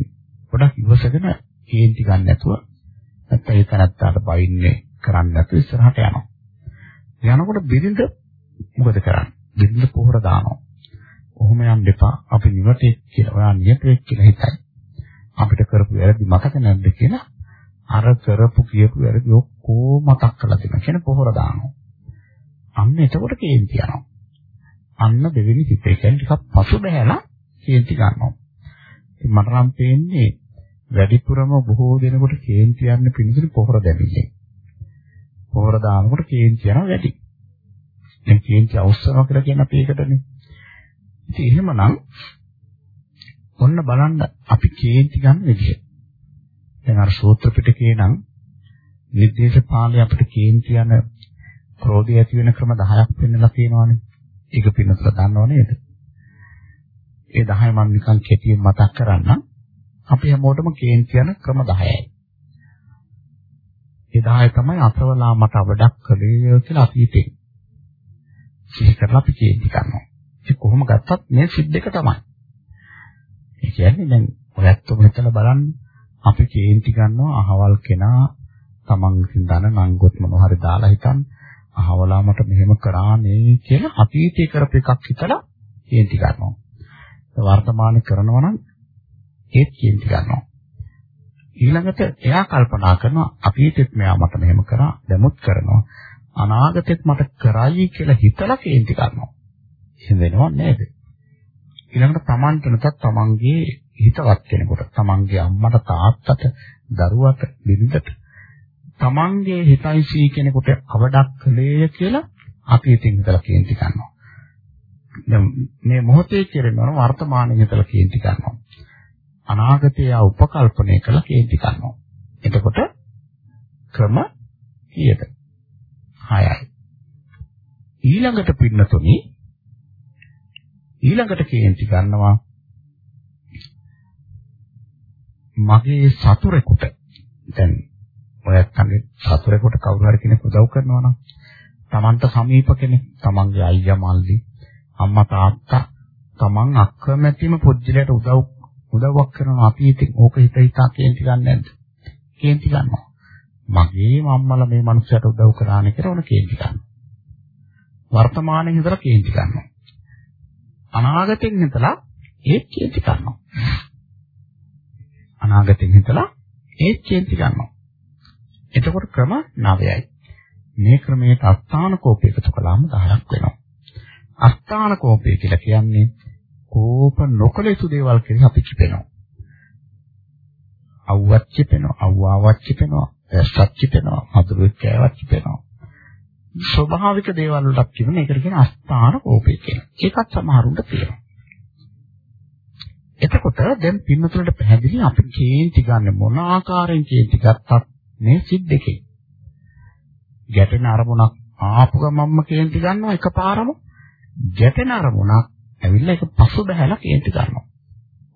පොඩක් ඉවසගෙන කේන්ති ගන්න නැතුව නැත්නම් ඒ තනත්තාට බයින්නේ කරන්නේ නැතුව ඉස්සරහට යනවා. යනකොට බිරිඳ මොකද කරන්නේ? බිරිඳ පොහොර දානවා. ඔහොම යන්න එපා. අපි නිවටෙක් කියලා. ඔයා නියතෙක් කියලා හිතයි. අපිට කරපු වැරදි මතක නැද්ද කියලා අර කරපු කියපු වැරදි ඔක්කොම මතක් කරලා දෙනවා. කියන පොහොර දානවා. අන්න එතකොට කේන්ති යනවා. අන්න දෙවෙනි සිතේ කියන්නේ ටිකක් පසු බහැලා කේන්ති ගන්නවා. ඉතින් මට නම් පේන්නේ වැඩිපුරම බොහෝ දෙනෙකුට කේන්ති යන්න පිණිසුළු පොහොර දැමින්නේ. පොහොර දානකොට කේන්ති යනවා වැඩි. දැන් කේන්ති අවශ්‍යම කියලා කියන අපි ඒකටනේ. ඉතින් එහෙමනම් ඔන්න බලන්න අපි කේන්ති ගන්න විදිහ. දැන් අර සූත්‍ර පිටකේ නම් නිर्देश පාළේ අපිට කේන්ති යන ක්‍රෝධය ඇති වෙන ක්‍රම 10ක් පෙන්නලා තියෙනවානේ. ඒක පින්නතර දන්නව නේද? ඒ 10 මම නිකන් කෙටියෙන් මතක් කරන්නම්. අපි හැමෝටම කේන්ති යන ක්‍රම 10යි. ඒ 10 තමයි අසවලා මට අවඩක් කළේ කියලා අපි හිතේ. සිහි කරලා අපි කේන්ති කරනවා. ඒක කොහොම ගත්තත් මේ සිද්ද එක තමයි. ඒ කියන්නේ දැන් ඔයත් ඔබ හිතලා බලන්න අපි කේන්ති ගන්නවා අහවල් කෙනා තමන් විසින් දන නංගොත් මොනවා හරි දාලා හිතන් අහවලා මට මෙහෙම කරානේ කියලා අතීතේ කරපු එකක් හිතලා කේන්ති ගන්නවා. වර්තමානයේ කරනවා නම් ඒත් කේන්ති ගන්නවා. ඊළඟට එයා කල්පනා කරනවා අතීතෙත් මෙයා මට මෙහෙම කරා දැමුත් කරනවා. අනාගතෙත් මට කරයි කියලා හිතලා කේන්ති ගන්නවා. එහෙම වෙනව නේද? ඊළඟට Tamanට නැතත් Tamanගේ හිතවත් කෙනෙකුට Tamanගේ අම්මට තාත්තට දරුවට බිරිඳට Tamanගේ හිතයිසී කෙනෙකුට අවඩක් කළේය කියලා අපි ඉතින් හිතලා කේන්ති ගන්නවා. දැන් මේ මොහොතේ කෙරෙනවා වර්තමානයේ හිතලා කේන්ති ගන්නවා. අනාගතය උපකල්පනය කළා කේන්ති ගන්නවා. එතකොට ක්‍රම කීයද? 6යි. ඊළඟට පින්නතුනි ඊළඟට කේන්ති ගන්නවා මගේ සතුරෙකුට දැන් ඔයත්ගේ සතුරෙකුට කවුරු හරි කෙනෙක් උදව් කරනවා නම් Tamanta සමීප කෙනෙක් තමන්ගේ අයියා මල්ලි අම්මා තාත්තා තමන් අක්‍රමැතිම පුජ්‍යලයට උදව් උදව්වක් කරනවා. අපි ඉතින් ඕක හිත හිතා කේන්ති ගන්න නැද්ද? කේන්ති ගන්නවා. මගේ මම්මලා මේ මනුස්සයට උදව් කරානේ කියලා උන කේන්ති ගන්නවා. වර්තමානයේ ඉඳලා කේන්ති ගන්නවා. අනාගතෙන් හිතලා ඒත් කේන්ති ගන්නවා. අනාගතෙන් හිතලා ඒත් කේන්ති ගන්නවා. එතකොට ක්‍රම 9යි මේ ක්‍රමයට අස්ථාන කෝපය එකතු කළාම 10ක් වෙනවා අස්ථාන කෝපය කියලා කියන්නේ කෝප නොකළ යුතු දේවල් කියලා අපි කිපෙනවා. අවුවත් කිපෙනවා, අවුවාවත් කිපෙනවා, ඇස්සත් කිපෙනවා, මధుරෙක් කෑවත් කිපෙනවා. ස්වභාවික දේවල් වලට කිපෙන එකට කියන අස්ථාන කෝපය කියලා. ඒකත් සමහරුන්ට තියෙනවා. එතකොට දැන් පින්නතුලට පැහැදිලි අපි කේන්ති ගන්න මොන ආකාරයෙන් කේන්ති ගත්තත් මේ සිත් දෙකේ. ගැටෙන අරමුණක් ආපු ගමම්ම කේන්ති ගන්නවා එකපාරම ගැටෙන අරමුණක් ඇවිල්ලා ඒක පසු බහැලා කේන්ති ගන්නවා.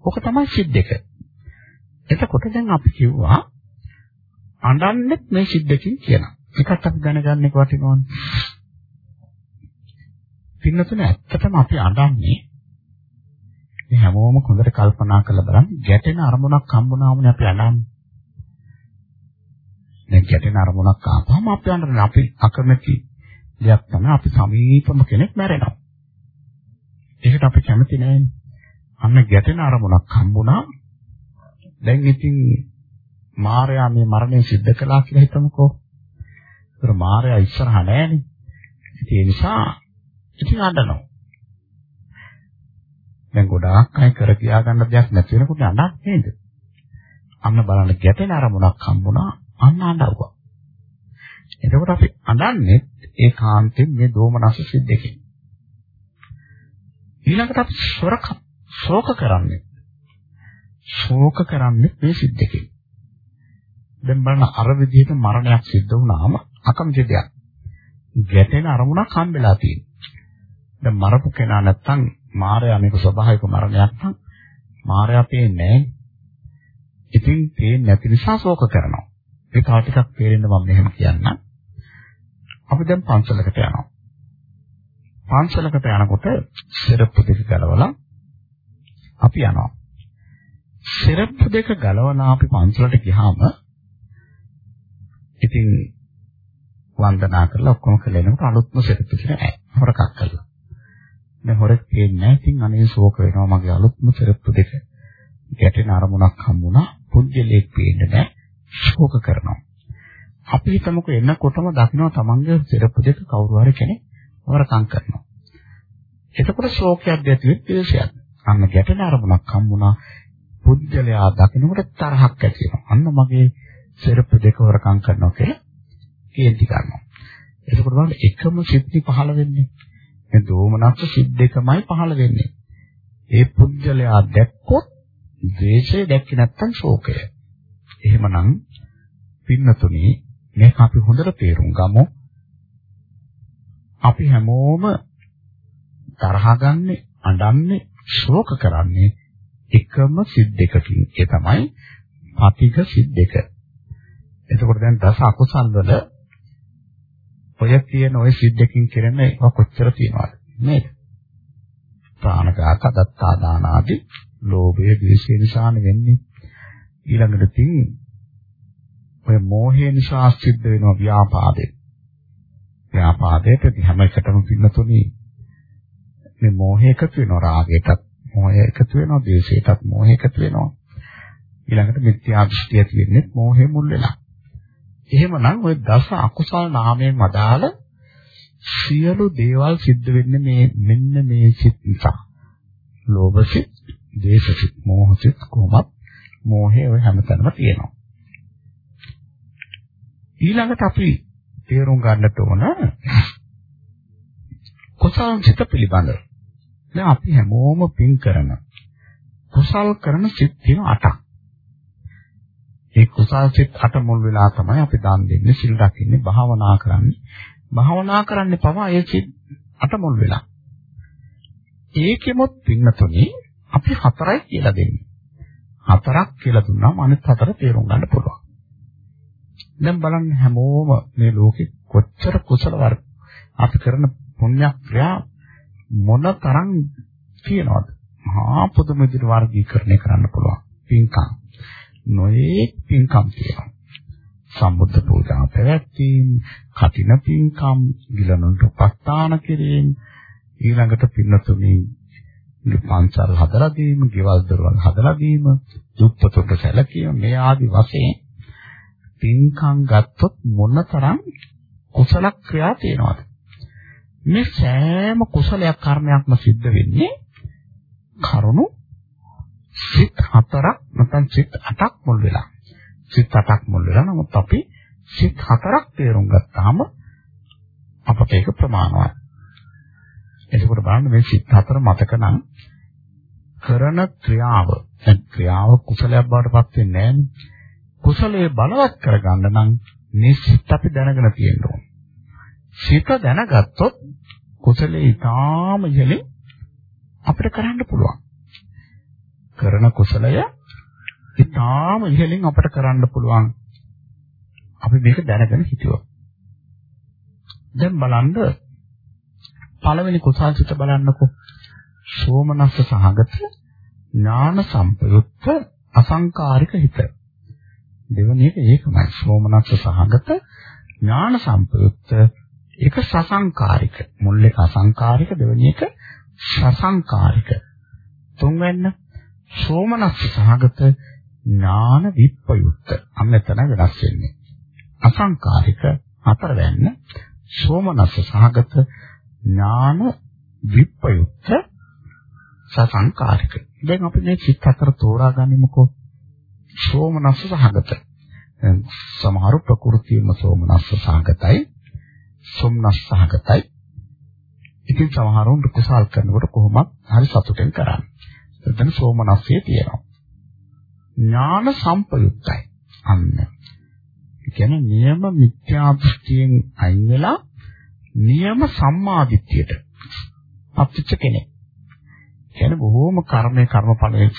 ඕක තමයි සිද්ද එක. එතකොට දැන් අපි කිව්වා අඬන්නෙත් මේ සිද්දකින් කියනවා. ඒකත් අපි දැනගන්න එක වටිනවනේ. පින්නතුනේ ඇත්තටම අපි අඬන්නේ මේ හැමෝම හොඳට කල්පනා කරලා බලන්න ගැටෙන අරමුණක් හම්බුනාමනේ අපි අඬන්නේ. දැන් ගැටෙන අරමුණක් ආපුවම අපි අඬන්නේ අපි අකමැති දෙයක් තමයි අපි සමීපම කෙනෙක් මැරෙනවා. ඒකට අපි කැමති නෑනේ. අන්න ගැටෙන අරමුණක් හම්බුණා. දැන් ඉතින් මාර්යා මේ මරණය සිද්ධ කළා කියලා හිතමුකෝ. ඒතර මාර්යා ඉස්සරහ නෑනේ. ඒ නිසා ඉතින් අඬනවා. දැන් ගොඩාක් අය කර කියා ගන්න දෙයක් නැති වෙනකොට අඬක් නේද? අන්න බලන්න ගැටෙන අරමුණක් හම්බුණා අන්න අඬවුවා. එතකොට අපි අඬන්නේ ඒ කාන්තෙන් මේ දෝමනස සිද්දකින්. ඊළඟට අපි සොරක ශෝක කරන්නේ. ශෝක කරන්නේ මේ සිද්දකේ. දැන් බලන්න අර විදිහට මරණයක් සිද්ධ වුණාම අකමැති දෙයක්. ගැටෙන අරමුණක් හම්බෙලා තියෙනවා. දැන් මරපු කෙනා නැත්තම් මායя මේක ස්වභාවික මරණයක් නම් මායя පේන්නේ නැහැ. ඉතින් පේන්නේ නැති නිසා ශෝක කරනවා. ඒ තව ටිකක් තේරෙන්න මම මෙහෙම කියන්නම්. අපි දැන් පන්සලකට යනවා. පන්සලකට යනකොට සිරප්පු දෙක ගලවලා අපි යනවා. සිරප්පු දෙක ගලවලා අපි පන්සලට ගියාම ඉතින් වන්දනා කරලා ඔක්කොම කළේනකොට අලුත්ම සිරප්පු ටික නැහැ. හොරකක් කළා. දැන් හොරෙක් පේන්නේ නැහැ. ඉතින් අනේ ශෝක වෙනවා මගේ අලුත්ම සිරප්පු දෙක. ගැටෙන අරමුණක් හම්බුණා. පුජ්‍යලෙක් පේන්නේ නැහැ. ශෝක කරනවා. අපි හිතමුකෝ එන්නකොටම දකින්න තමන්ගේ සිරප්පු දෙක කවුරු හරි කෙනෙක් වරකම් කරනවා. එතකොට ශෝකයක් ඇති වෙන්නේ ද්වේෂයක්. අන්න ගැටෙන අරමුණක් හම්බුණා. පුද්ගලයා දකිනකොට තරහක් ඇති වෙනවා. අන්න මගේ සිරප්පු දෙක වරකම් කරනවා කියලා කේන්ති ගන්නවා. එතකොට බලන්න එකම සිද්ධි පහළ වෙන්නේ. මේ දෝමනස්ස සිද්ධ දෙකමයි පහළ වෙන්නේ. ඒ පුද්ගලයා දැක්කොත් ද්වේෂය දැක්කේ නැත්නම් ශෝකය. එහෙමනම් පින්නතුනි මේක අපි හොඳට තේරුම් ගමු. අපි හැමෝම තරහ ගන්නෙ, අඬන්නේ, ශෝක කරන්නේ එකම සිද්දකකින්. ඒ තමයි පටිඝ සිද්දක. එතකොට දැන් දස අකුසල් වල ඔය කියන ඔය සිද්දකින් කරන ඒවා කොච්චර තියෙනවද නේද? ප්‍රාණඝාත, දත්තා දාන ආදී ලෝභය, ද්වේෂය නිසානේ වෙන්නේ. ඊළඟට තින් ඔය මෝහය නිසා සිද්ධ වෙනවා ව්‍යාපාදේ. ව්‍යාපාදයට හැම එකටම පින්නතුනි මේ මෝහය එකතු වෙනවා රාගයටත් මෝහය එකතු වෙනවා ද්වේෂයටත් මෝහය එකතු වෙනවා. ඊළඟට මිත්‍යා දෘෂ්ටිය තියෙන්නේ මෝහය මුල් වෙලා. එහෙමනම් ওই දස අකුසල් නාමයෙන් අදාළ සියලු දේවල් සිද්ධ වෙන්නේ මේ මෙන්න මේ සිත් නිසා. ලෝභසිත, දේශසිත, මෝහසිත කොහොමත් මෝහය ඔය හැමතැනම තියෙනවා. ඊළඟට අපි තේරුම් ගන්නට ඕන කුසල් සිත පිළිබඳව. දැන් අපි හැමෝම පින් කරන කුසල් කරන සිත් තියෙන 8ක්. ඒ කුසල් සිත් 8 මුල් වෙලා තමයි අපි දන් දෙන්නේ, සිල් රකින්නේ, භාවනා කරන්නේ. භාවනා කරන්නේ පවා ඒ සිත් 8 මුල් වෙලා. ඒකෙමොත් පින්නතුනි අපි හතරයි කියලා දෙන්නේ. හතරක් කියලා දුන්නාම අනිත් හතර තේරුම් ගන්න පුළුවන්. දැන් බලන්න හැමෝම මේ ලෝකෙ කොච්චර කුසල වර්ග අපි කරන පුණ්‍ය ක්‍රියා මොන තරම් තියනවද? මහා පුදුම විදිහට වර්ගීකරණය කරන්න පුළුවන්. පින්කම්. නොයේ පින්කම් තියෙනවා. සම්බුද්ධ පූජා පැවැත්වීම, කටින පින්කම්, ගිලනුන්ට උපස්ථාන කිරීම, ඊළඟට පින්නතුනි පන්සල් හදලා දීම, ගෙවල් දොරවල් හදලා දීම, දුක්පතොට සැලකීම මේ ආදි වශයෙන් පින්කම් ගත්තොත් මොනතරම් කුසල ක්‍රියා තියෙනවද? මේ සෑම කුසලයක් කර්මයක්ම සිද්ධ වෙන්නේ කරුණු සිත් හතරක් නැත්නම් සිත් අටක් මුල් වෙලා. සිත් අටක් මුල් වෙලා නමුත් අපි සිත් හතරක් තේරුම් ගත්තාම අපට ඒක ප්‍රමාණවත්. එතකොට බලන්න මේ සිත් හතර මතක නම් කරන ක්‍රියාව දැන් ක්‍රියාව කුසලයක් බවට පත් වෙන්නේ නැහැ. කුසලයේ බලවත් කරගන්න නම් මේ සිත් අපි දැනගෙන තියෙන්න ඕන. සිත දැනගත්තොත් කුසලයේ ඊටාම ඉහළින් අපිට කරන්න පුළුවන්. කරන කුසලය ඊටාම ඉහළින් අපිට කරන්න පුළුවන්. අපි මේක දැනගෙන හිටියොත්. දැන් බලන්න පළවෙනි කුසල් සිත බලන්නකෝ. සෝමනස්ස සහගත ඥාන සම්පයුක්ත අසංකාරික හිත. දෙවැනි එක ඒකමයි. සෝමනස්ස සහගත ඥාන සම්පයුක්ත ඒක සසංකාරික. මුල් එක අසංකාරික දෙවෙනි එක සසංකාරික. තුන්වෙන්න සෝමනස්ස සහගත ඥාන විප්පයුක්ත. අන්න එතන වෙනස් වෙන්නේ. අසංකාරික හතරවැන්න සෝමනස්ස සහගත ඥාන විප්පයුක්ත සසංකාරික. දැන් අපි මේ චිත්ත අතර තෝරාගන්නෙමකෝ. සෝමනස්ස සහගත. සමහර ප්‍රകൃතියම සෝමනස්ස සහගතයි. සොම්නස් සහගතයි. ඉතින් සමහරවුන් කුසල් කරනකොට කොහොමත් හරි සතුටෙන් කරන්නේ. එතන සෝමනස්සේ තියෙනවා. ඥාන සම්පයුක්තයි. අන්න. ඒ කියන්නේ නියම මිත්‍යා දෘෂ්ටියෙන් අයින් වෙලා නියම සම්මාදිට්ඨියට අපිච්ච කෙනෙක්. කියන්නේ බොහෝම කර්මයේ කර්මඵලයේ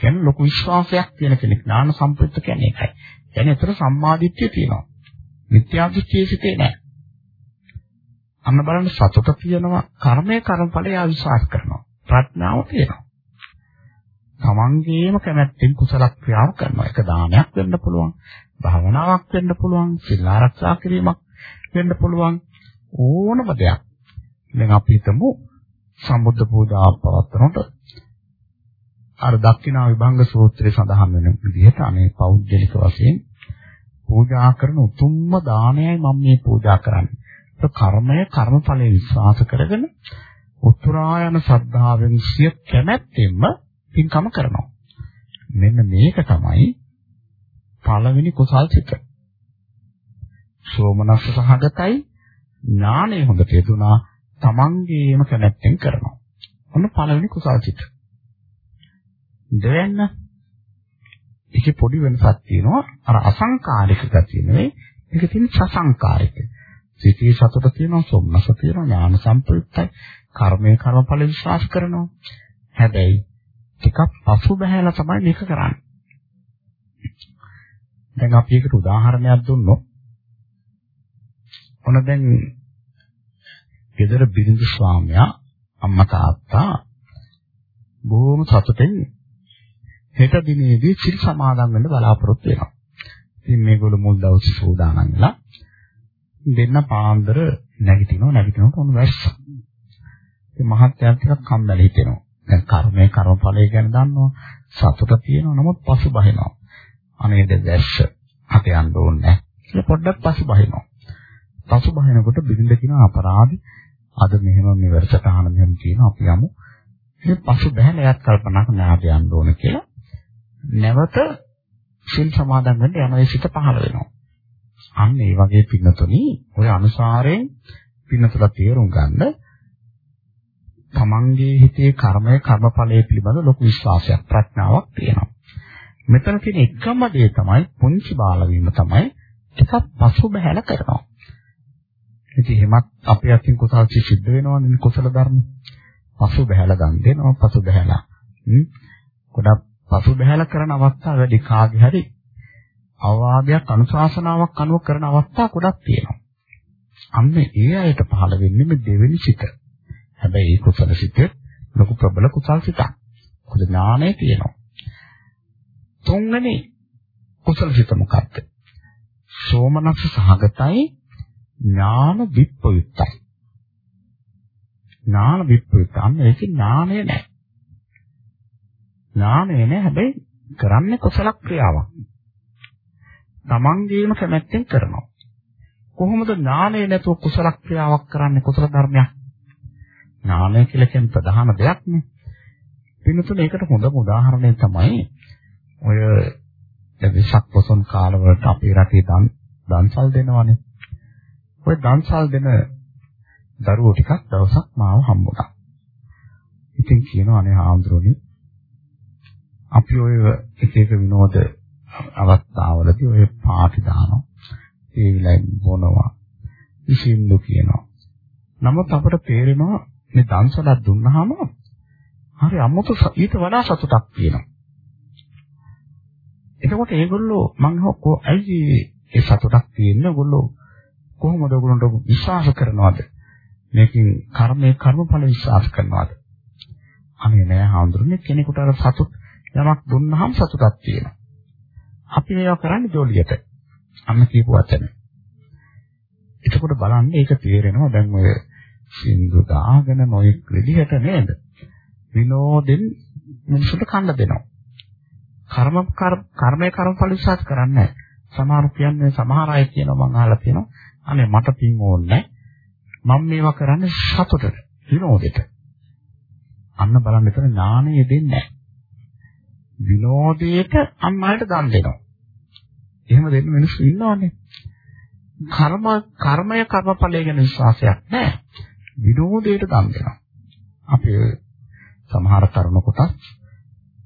කියන්නේ ලොකු විශ්වාසයක් තියෙන කෙනෙක්. ඥාන සම්ප්‍රයුක්ත කියන්නේ ඒකයි. කියන්නේ ඒතර සම්මාදිට්ඨිය තියෙනවා. මිත්‍යා දෘෂ්ටියේ සිටේ නැහැ. අන්න බලන්න සතුට තියෙනවා කර්මයේ කර්මඵලය විශ්වාස කරනවා ප්‍රඥාව තියෙනවා තමන්ගේම කැමැත්තෙන් කුසල ක්‍රියාව කරනවා ඒක දානයක් වෙන්න පුළුවන් භාවනාවක් වෙන්න පුළුවන් සිල් ආරක්ෂා කිරීමක් වෙන්න පුළුවන් ඕනම දෙයක් දැන් අපි හිතමු සම්බුද්ධ පූජාවක් පවත්වනකොට අර දක්ෂිනා විභංග සූත්‍රයේ සඳහන් වෙන විදිහට අනේ පෞද්ගලික වශයෙන් පූජා කරන උතුම්ම දානයයි මම මේ පූජා කරන්නේ කර්මය කර්මඵලයේ විශ්වාස කරගෙන උත්තරා යන ශ්‍රද්ධාවෙන් සිය කැමැත්තෙන්ම පින්කම කරනවා. මෙන්න මේක තමයි පළවෙනි කුසල් සිත. සෝමනස්ස සහගතයි ඥානය හොඳට යෙදුනා තමන්ගේම කැමැත්තෙන් කරනවා. ඔන්න පළවෙනි කුසල් සිත. දෙවෙන්න ඒකේ පොඩි වෙනසක් තියෙනවා අර අසංකාරික ගතිය නෙවෙයි ඒක තියෙන සසංකාරික. සිතේ සතුට තියෙනවා, සොම්නස තියෙනවා, ඥාන සම්ප්‍රයුක්තයි, කර්මයේ කර්මඵල විශ්වාස කරනවා. හැබැයි ටිකක් පසු බහැලා තමයි මේක කරන්නේ. දැන් අපි එකට උදාහරණයක් දුන්නොත් ඔන්න දැන් ගෙදර බිරිඳ ස්වාමියා අම්මා තාත්තා බොහොම සතුටින් හෙට දිනේදී සිල් සමාදන් වෙන්න බලාපොරොත්තු වෙනවා. ඉතින් මේගොල්ලෝ මුල් දවසේ සූදානම් වෙලා දෙන්න පාන්දර නැගිටිනවා නැගිටිනකොට ඔන්න වැස්සා. ඉතින් මහත්යන් ටිකක් කම්මැලි හිතෙනවා. දැන් කර්මයේ කර්මඵලය ගැන දන්නවා. සතුට තියෙනවා නමුත් පසු බහිනවා. අනේ දැස්ස අත යන්න ඕනේ නැහැ. කියලා පොඩ්ඩක් පසු බහිනවා. පසු බහිනකොට බිරිඳ කියන අපරාධි අද මෙහෙම මේ වැඩසටහන මෙහෙම තියෙනවා අපි යමු. මේ පසු බහැල එයත් කල්පනා කරන ආද යන්න ඕන කියලා නැවත සිල් සමාදන් වෙන්න යන ඒ සිත පහළ වෙනවා. අන්න ඒ වගේ පින්නතුනි ඔය අනුසාරයෙන් පින්නතුලා තේරුම් ගන්න තමන්ගේ හිතේ කර්මය කර්මඵලයේ පිළිබඳ ලොකු විශ්වාසයක් ප්‍රඥාවක් තියෙනවා. මෙතන තියෙන එකම දේ තමයි පුංචි බාල වීම තමයි ටිකක් පසු බහැල කරනවා. ඉතින් එහෙමත් අපේ අතින් කුසල් සිද්ධ වෙනවනේ කුසල ධර්ම. පසු බහැලා ගන්න දෙනවා පසු බහැලා. හ්ම්. ගොඩක් පසු බහැලා කරන අවස්ථා වැඩි කාගේ හරි අවවාදයක් අනුශාසනාවක් අනුව කරන අවස්ථා ගොඩක් තියෙනවා. අන්න ඒ අයට පහළ වෙන්නේ මේ දෙවෙනි සිත. හැබැයි ඒ කුසල සිත ලොකු ප්‍රබල කුසල් සිතක්. මොකද ඥානය තියෙනවා. තුන්වෙනි කුසල සිත මොකක්ද? සෝමනස්ස සහගතයි ඥාන විප්‍රයුක්තයි. ඥාන විප්‍රයුක්ත. අන්න ඒක ඥානය නෑ. ඥානය නෑ හැබැයි කරන්නේ කුසල ක්‍රියාවක්. තමන්ගේම කැමැත්තෙන් කරනවා. කොහොමද ඥානය නැතුව කුසල ක්‍රියාවක් කරන්නේ කුසල ධර්මයක්? ඥානය කියලා කියන ප්‍රධාන දෙයක් නේ. පින්තුන ඒකට හොඳම උදාහරණය තමයි ඔය විසක් පොසොන් කාලවලට අපේ රටේ දන් දන්සල් දෙනවනේ. ඔය දන්සල් දෙන දරුවෝ ටිකක් දවසක් මාව හම්බුණා. ඉතින් කියනවා අනේ ආන්දරෝනි අපි ඔය එක එක විනෝද අවස්ථාවලදී ඔය පාටි දානවා. ඒ විලයි බොනවා. ඉසින්දු කියනවා. නමුත් අපට තේරෙනවා මේ දන්සලක් දුන්නාම හරි අමුතු ඊට වඩා සතුටක් තියෙනවා. එතකොට ඒගොල්ලෝ මං හොකෝ ඇයි ඒ සතුටක් තියෙන්නේ ඔයගොල්ලෝ කොහොමද ඔයගොල්ලන්ට විශ්වාස කරනවද? මේකෙන් කර්මයේ කර්මඵල විශ්වාස කරනවද? අනේ නෑ හාමුදුරනේ කෙනෙකුට අර සතුට යමක් දුන්නාම සතුටක් තියෙනවා. අපි මේවා කරන්නේ ජොලියට. අන්න කියපු වචන. එතකොට බලන්න ඒක තේරෙනවා. දැන් ඔය සින්දු දාගෙන මොයික් විදිහට නේද? විනෝදෙන් මිනිසුන්ට කන්න දෙනවා. කර්ම කර්මයේ කර්මඵල විශ්වාස කරන්නේ නැහැ. සමහර කියන්නේ සමහර අය කියනවා මම අහලා තියෙනවා. අනේ මට පින් ඕනේ මම මේවා කරන්නේ සතුටට, විනෝදෙට. අන්න බලන්න මෙතන ඥානය දෙන්නේ නැහැ. විනෝදයට අම්මාට දන් දෙනවා. එහෙම දෙන්න මිනිස්සු ඉන්නවනේ. කර්ම කර්මය කර්මඵලය ගැන විශ්වාසයක් නැහැ. විනෝදයට දන් දෙනවා. අපි සමහර තරුණ කොටස්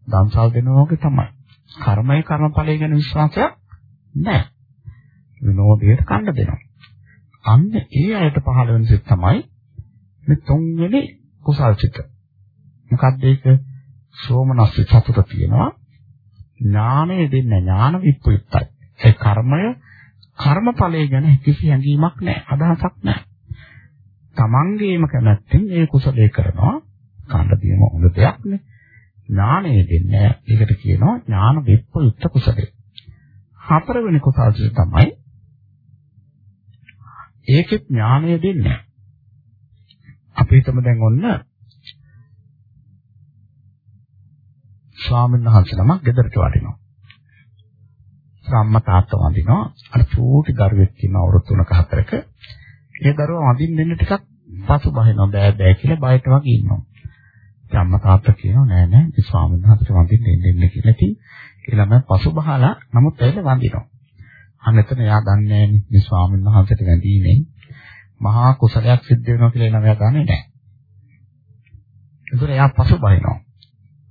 දන්සල් දෙනවා වගේ තමයි. කර්මය කර්මඵලය ගැන විශ්වාසයක් නැහැ. විනෝදයට කන්න දෙනවා. අන්න ඒ අයට පහළ වෙන සිත් තමයි මේ තුන්වෙනි කුසල් සිත. මොකක්ද ඒක? සෝමනස්ස සතුට තියෙනවා. ඥානය දෙන්නේ ඥාන විප්‍රයුක්තයි. ඒ කර්මය කර්මඵලය ගැන කිසි හැඟීමක් නැහැ, අදහසක් නැහැ. තමන්ගේම කැමැත්තෙන් ඒ කුසලයේ කරනවා. කාණ්ඩ දීම හොඳ දෙයක් නේ. ඥානය දෙන්නේ ඒකට කියනවා ඥාන විප්‍රයුක්ත කුසලය. හතරවෙනි කුසලය තමයි ඒකෙත් ඥානය දෙන්නේ අපි හිතමු දැන් ඔන්න ස්වාමීන් වහන්සේ නමක් ගෙදරට වඩිනවා. අම්මා තාත්තා වඳිනවා. අර චූටි දරුවෙක් ඉන්න අවුරුදු 3ක 4ක. ඒ දරුවා වඳින්න දෙන්න ටිකක් පසු බහිනවා බෑ බෑ කියලා බයට වගේ ඉන්නවා. අම්මා තාත්තා කියනවා නෑ නෑ මේ ස්වාමීන් වහන්සේට වඳින්න දෙන්න දෙන්න කියලා. ඉතින් ඒ ළමයා පසුබහලා නමුත් ඇවිල්ලා වඳිනවා. අන්න එතන එයා දන්නේ නෑනේ මේ ස්වාමීන් වහන්සේට වැඳීමෙන් මහා කුසලයක් සිද්ධ වෙනවා කියලා ඒ ළමයා දන්නේ නෑ. ඒතර එයා පසුබහිනවා.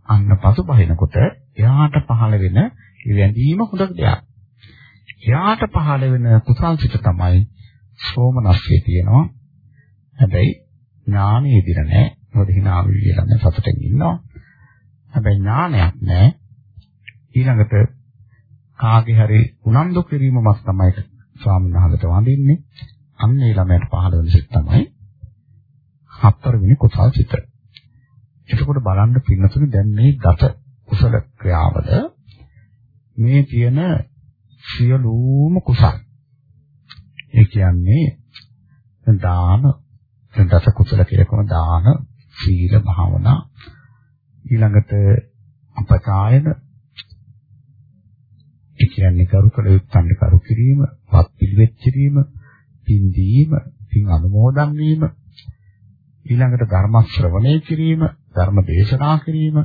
අන්න පසුබහිනකොට එයාට පහළ වෙන වැඳීම හොඳ දෙයක්. එයාට පහළ වෙන කුසල් සිත තමයි සෝමනස්සේ තියෙනවා. හැබැයි ඥානෙ ඉදිරිය නෑ. මොකද hina වෙවි කියලා නේ සතුටෙන් ඉන්නවා. හැබැයි ඥානයක් නැහැ. ඊළඟට කාගේ හරි උනන්දු කිරීමක් තමයි ස්වාමීන් වහන්සේට වඳින්නේ. අන්න ඒ ළමයට පහළ වෙන සිත් තමයි හතරවෙනි කුසල් සිත. එතකොට බලන්න පින්නතුනි දැන් මේ ගත කුසල ක්‍රියාවල මේ තියෙන සියලුම කුසල්. ඒ කියන්නේ දාන දස කුසල කියලා කොහොම දාන සීල භාවනා ඊළඟට අපකායන ඒ කියන්නේ කරුකල යුක්තන් කරු කිරීම, වත් පිළිවෙත් කිරීම, පින්දීම, පින් අනුමෝදන් වීම ඊළඟට ධර්ම ශ්‍රවණය කිරීම, ධර්ම දේශනා කිරීම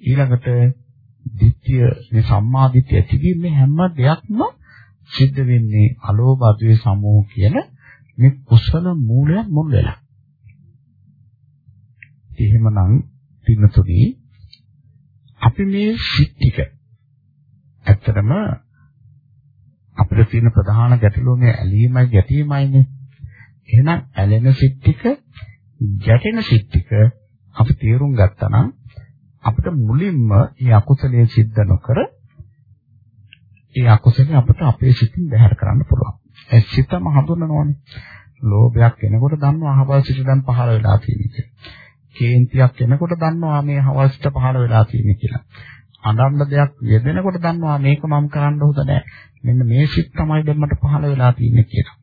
ඊළඟට ditthිය මේ සම්මා ditthිය ඇතිවීම මේ හැම දෙයක්ම සිද්ධ වෙන්නේ අලෝභ අධවේ සමෝහ කියන මේ කුසල මූලයක් මුල් වෙලා. එහෙමනම් පින්නතුනි අපි මේ සිත් ටික ඇත්තටම අපිට තියෙන ප්‍රධාන ගැටලුව මේ ඇලීමයි ගැටීමයිනේ. එහෙනම් ඇලෙන සිත් ටික ගැටෙන සිත් ටික අපි තේරුම් ගත්තා නම් අපිට මුලින්ම මේ අකුසලයේ සිද්ධ නොකර ඒ අකුසලයේ අපිට අපේ සිතින් බැහැර කරන්න පුළුවන්. ඒ සිතම හඳුනනවනේ. ලෝභයක් එනකොට දන්නවා අහවල් සිත දැන් පහළ වෙලා තියෙන කියලා. කේන්තියක් එනකොට දන්නවා මේ අහවල් සිත පහළ වෙලා තියෙන කියලා. අනන්න දෙයක් යෙදෙනකොට දන්නවා මේක මම කරන්න හොඳ නැහැ. මෙන්න මේ සිත් තමයි දැන් මට පහළ වෙලා තියෙන්නේ කියලා.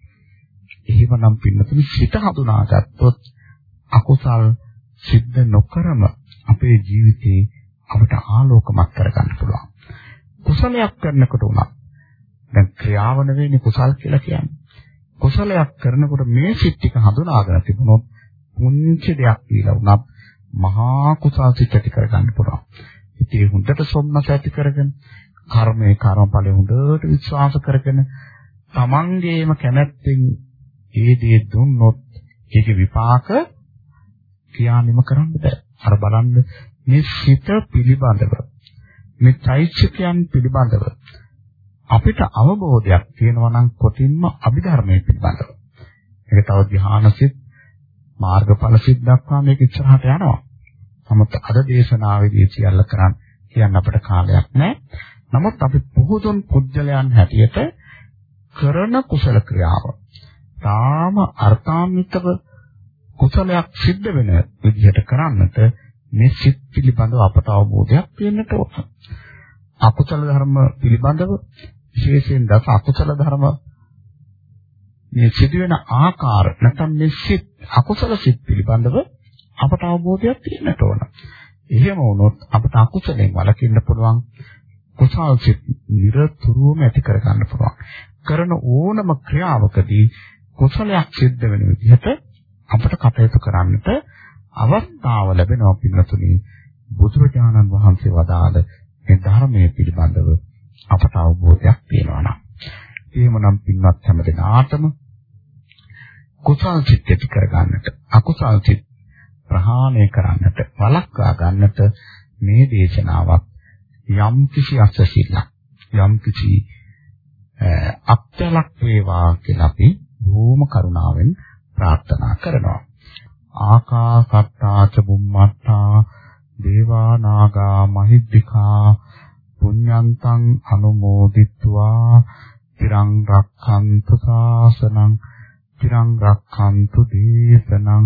එහෙමනම් පින්නතුනි සිත හඳුනාගත්තොත් අකුසල් සිද්ධ නොකරම අපේ ජීවිතේ අපට ආලෝකමත් කරගන්න පුළුවන්. කුසලයක් කරනකොට උනත් දැන් ක්‍රියාව නෙවෙයිනේ කුසල් කියලා කියන්නේ. කුසලයක් කරනකොට මේ සිත් ටික හඳුනාගෙන තිබුණොත් පුංචි දෙයක් කියලා උනත් මහා කුසල් සිත් ඇති කරගන්න පුළුවන්. ඉතින් හොඳට සොම්නස ඇති කරගෙන කර්මයේ කර්මඵලෙ හොඳට විශ්වාස කරගෙන තමන්ගේම කැමැත්තෙන් ඒ දේ දුන්නොත් ඒකේ විපාක ක්‍රියානිම කරන්න බෑ. අර බලන්න මේ සිත පිළිබඳව මේ චෛත්‍යයන් පිළිබඳව අපිට අවබෝධයක් තියෙනවා නම් කොටින්ම අභිධර්මයේ පිළිබඳව. ඒක තව ධ්‍යානසිත මාර්ගඵල සිත් දක්වා මේක ඉස්සරහට යනවා. නමුත් අද දේශනාවේදී සියල්ල කරන් කියන්න අපිට කාලයක් නැහැ. නමුත් අපි පුහුදුන් පුජ්‍යලයන් හැටියට කරන කුසල ක්‍රියාව තාම අර්ථාන්විතව කුසලයක් සිද්ධ වෙන විදිහට කරන්නට මේ සිත් පිළිබඳව අපට අවබෝධයක් තියෙන්නට ඕන. අකුසල ධර්ම පිළිබඳව විශේෂයෙන් දස අකුසල ධර්ම මේ සිදුවෙන ආකාර නැත්නම් මේ සිත් අකුසල සිත් පිළිබඳව අපට අවබෝධයක් තියෙන්නට ඕන. එහෙම වුණොත් අපට අකුසලෙන් වළකින්න පුළුවන් කුසල් සිත් නිරතුරුවම ඇති කර ගන්න පුළුවන්. කරන ඕනම ක්‍රියාවකදී කුසලයක් සිද්ධ වෙන විදිහට අපට කටයුතු කරන්නට අවස්ථාව ලැබෙනවා පින්නතුනි බුදුරජාණන් වහන්සේ වදාළ මේ ධර්මයේ පිළිබඳව අපට අවබෝධයක් තියෙනවා නම් එහෙමනම් පින්වත් හැම දිනාටම කුසල් සිත් ඇති කර ගන්නට අකුසල් සිත් ප්‍රහාණය කරන්නට වළක්වා ගන්නට මේ දේශනාවක් යම් කිසි අසසිල්ලක් යම් කිසි අත්‍යලක් වේවා කියලා අපි බොහොම කරුණාවෙන් ප්‍රාර්ථනා කරනවා. ආකාසත්තා ච බුම්මත්තා දේවා නාග මහිද්దికා පුඤ්ඤන්තං අනුමෝදිත්වා තිරං රක්ඛන්තු සාසනං තිරං රක්ඛන්තු දේශනං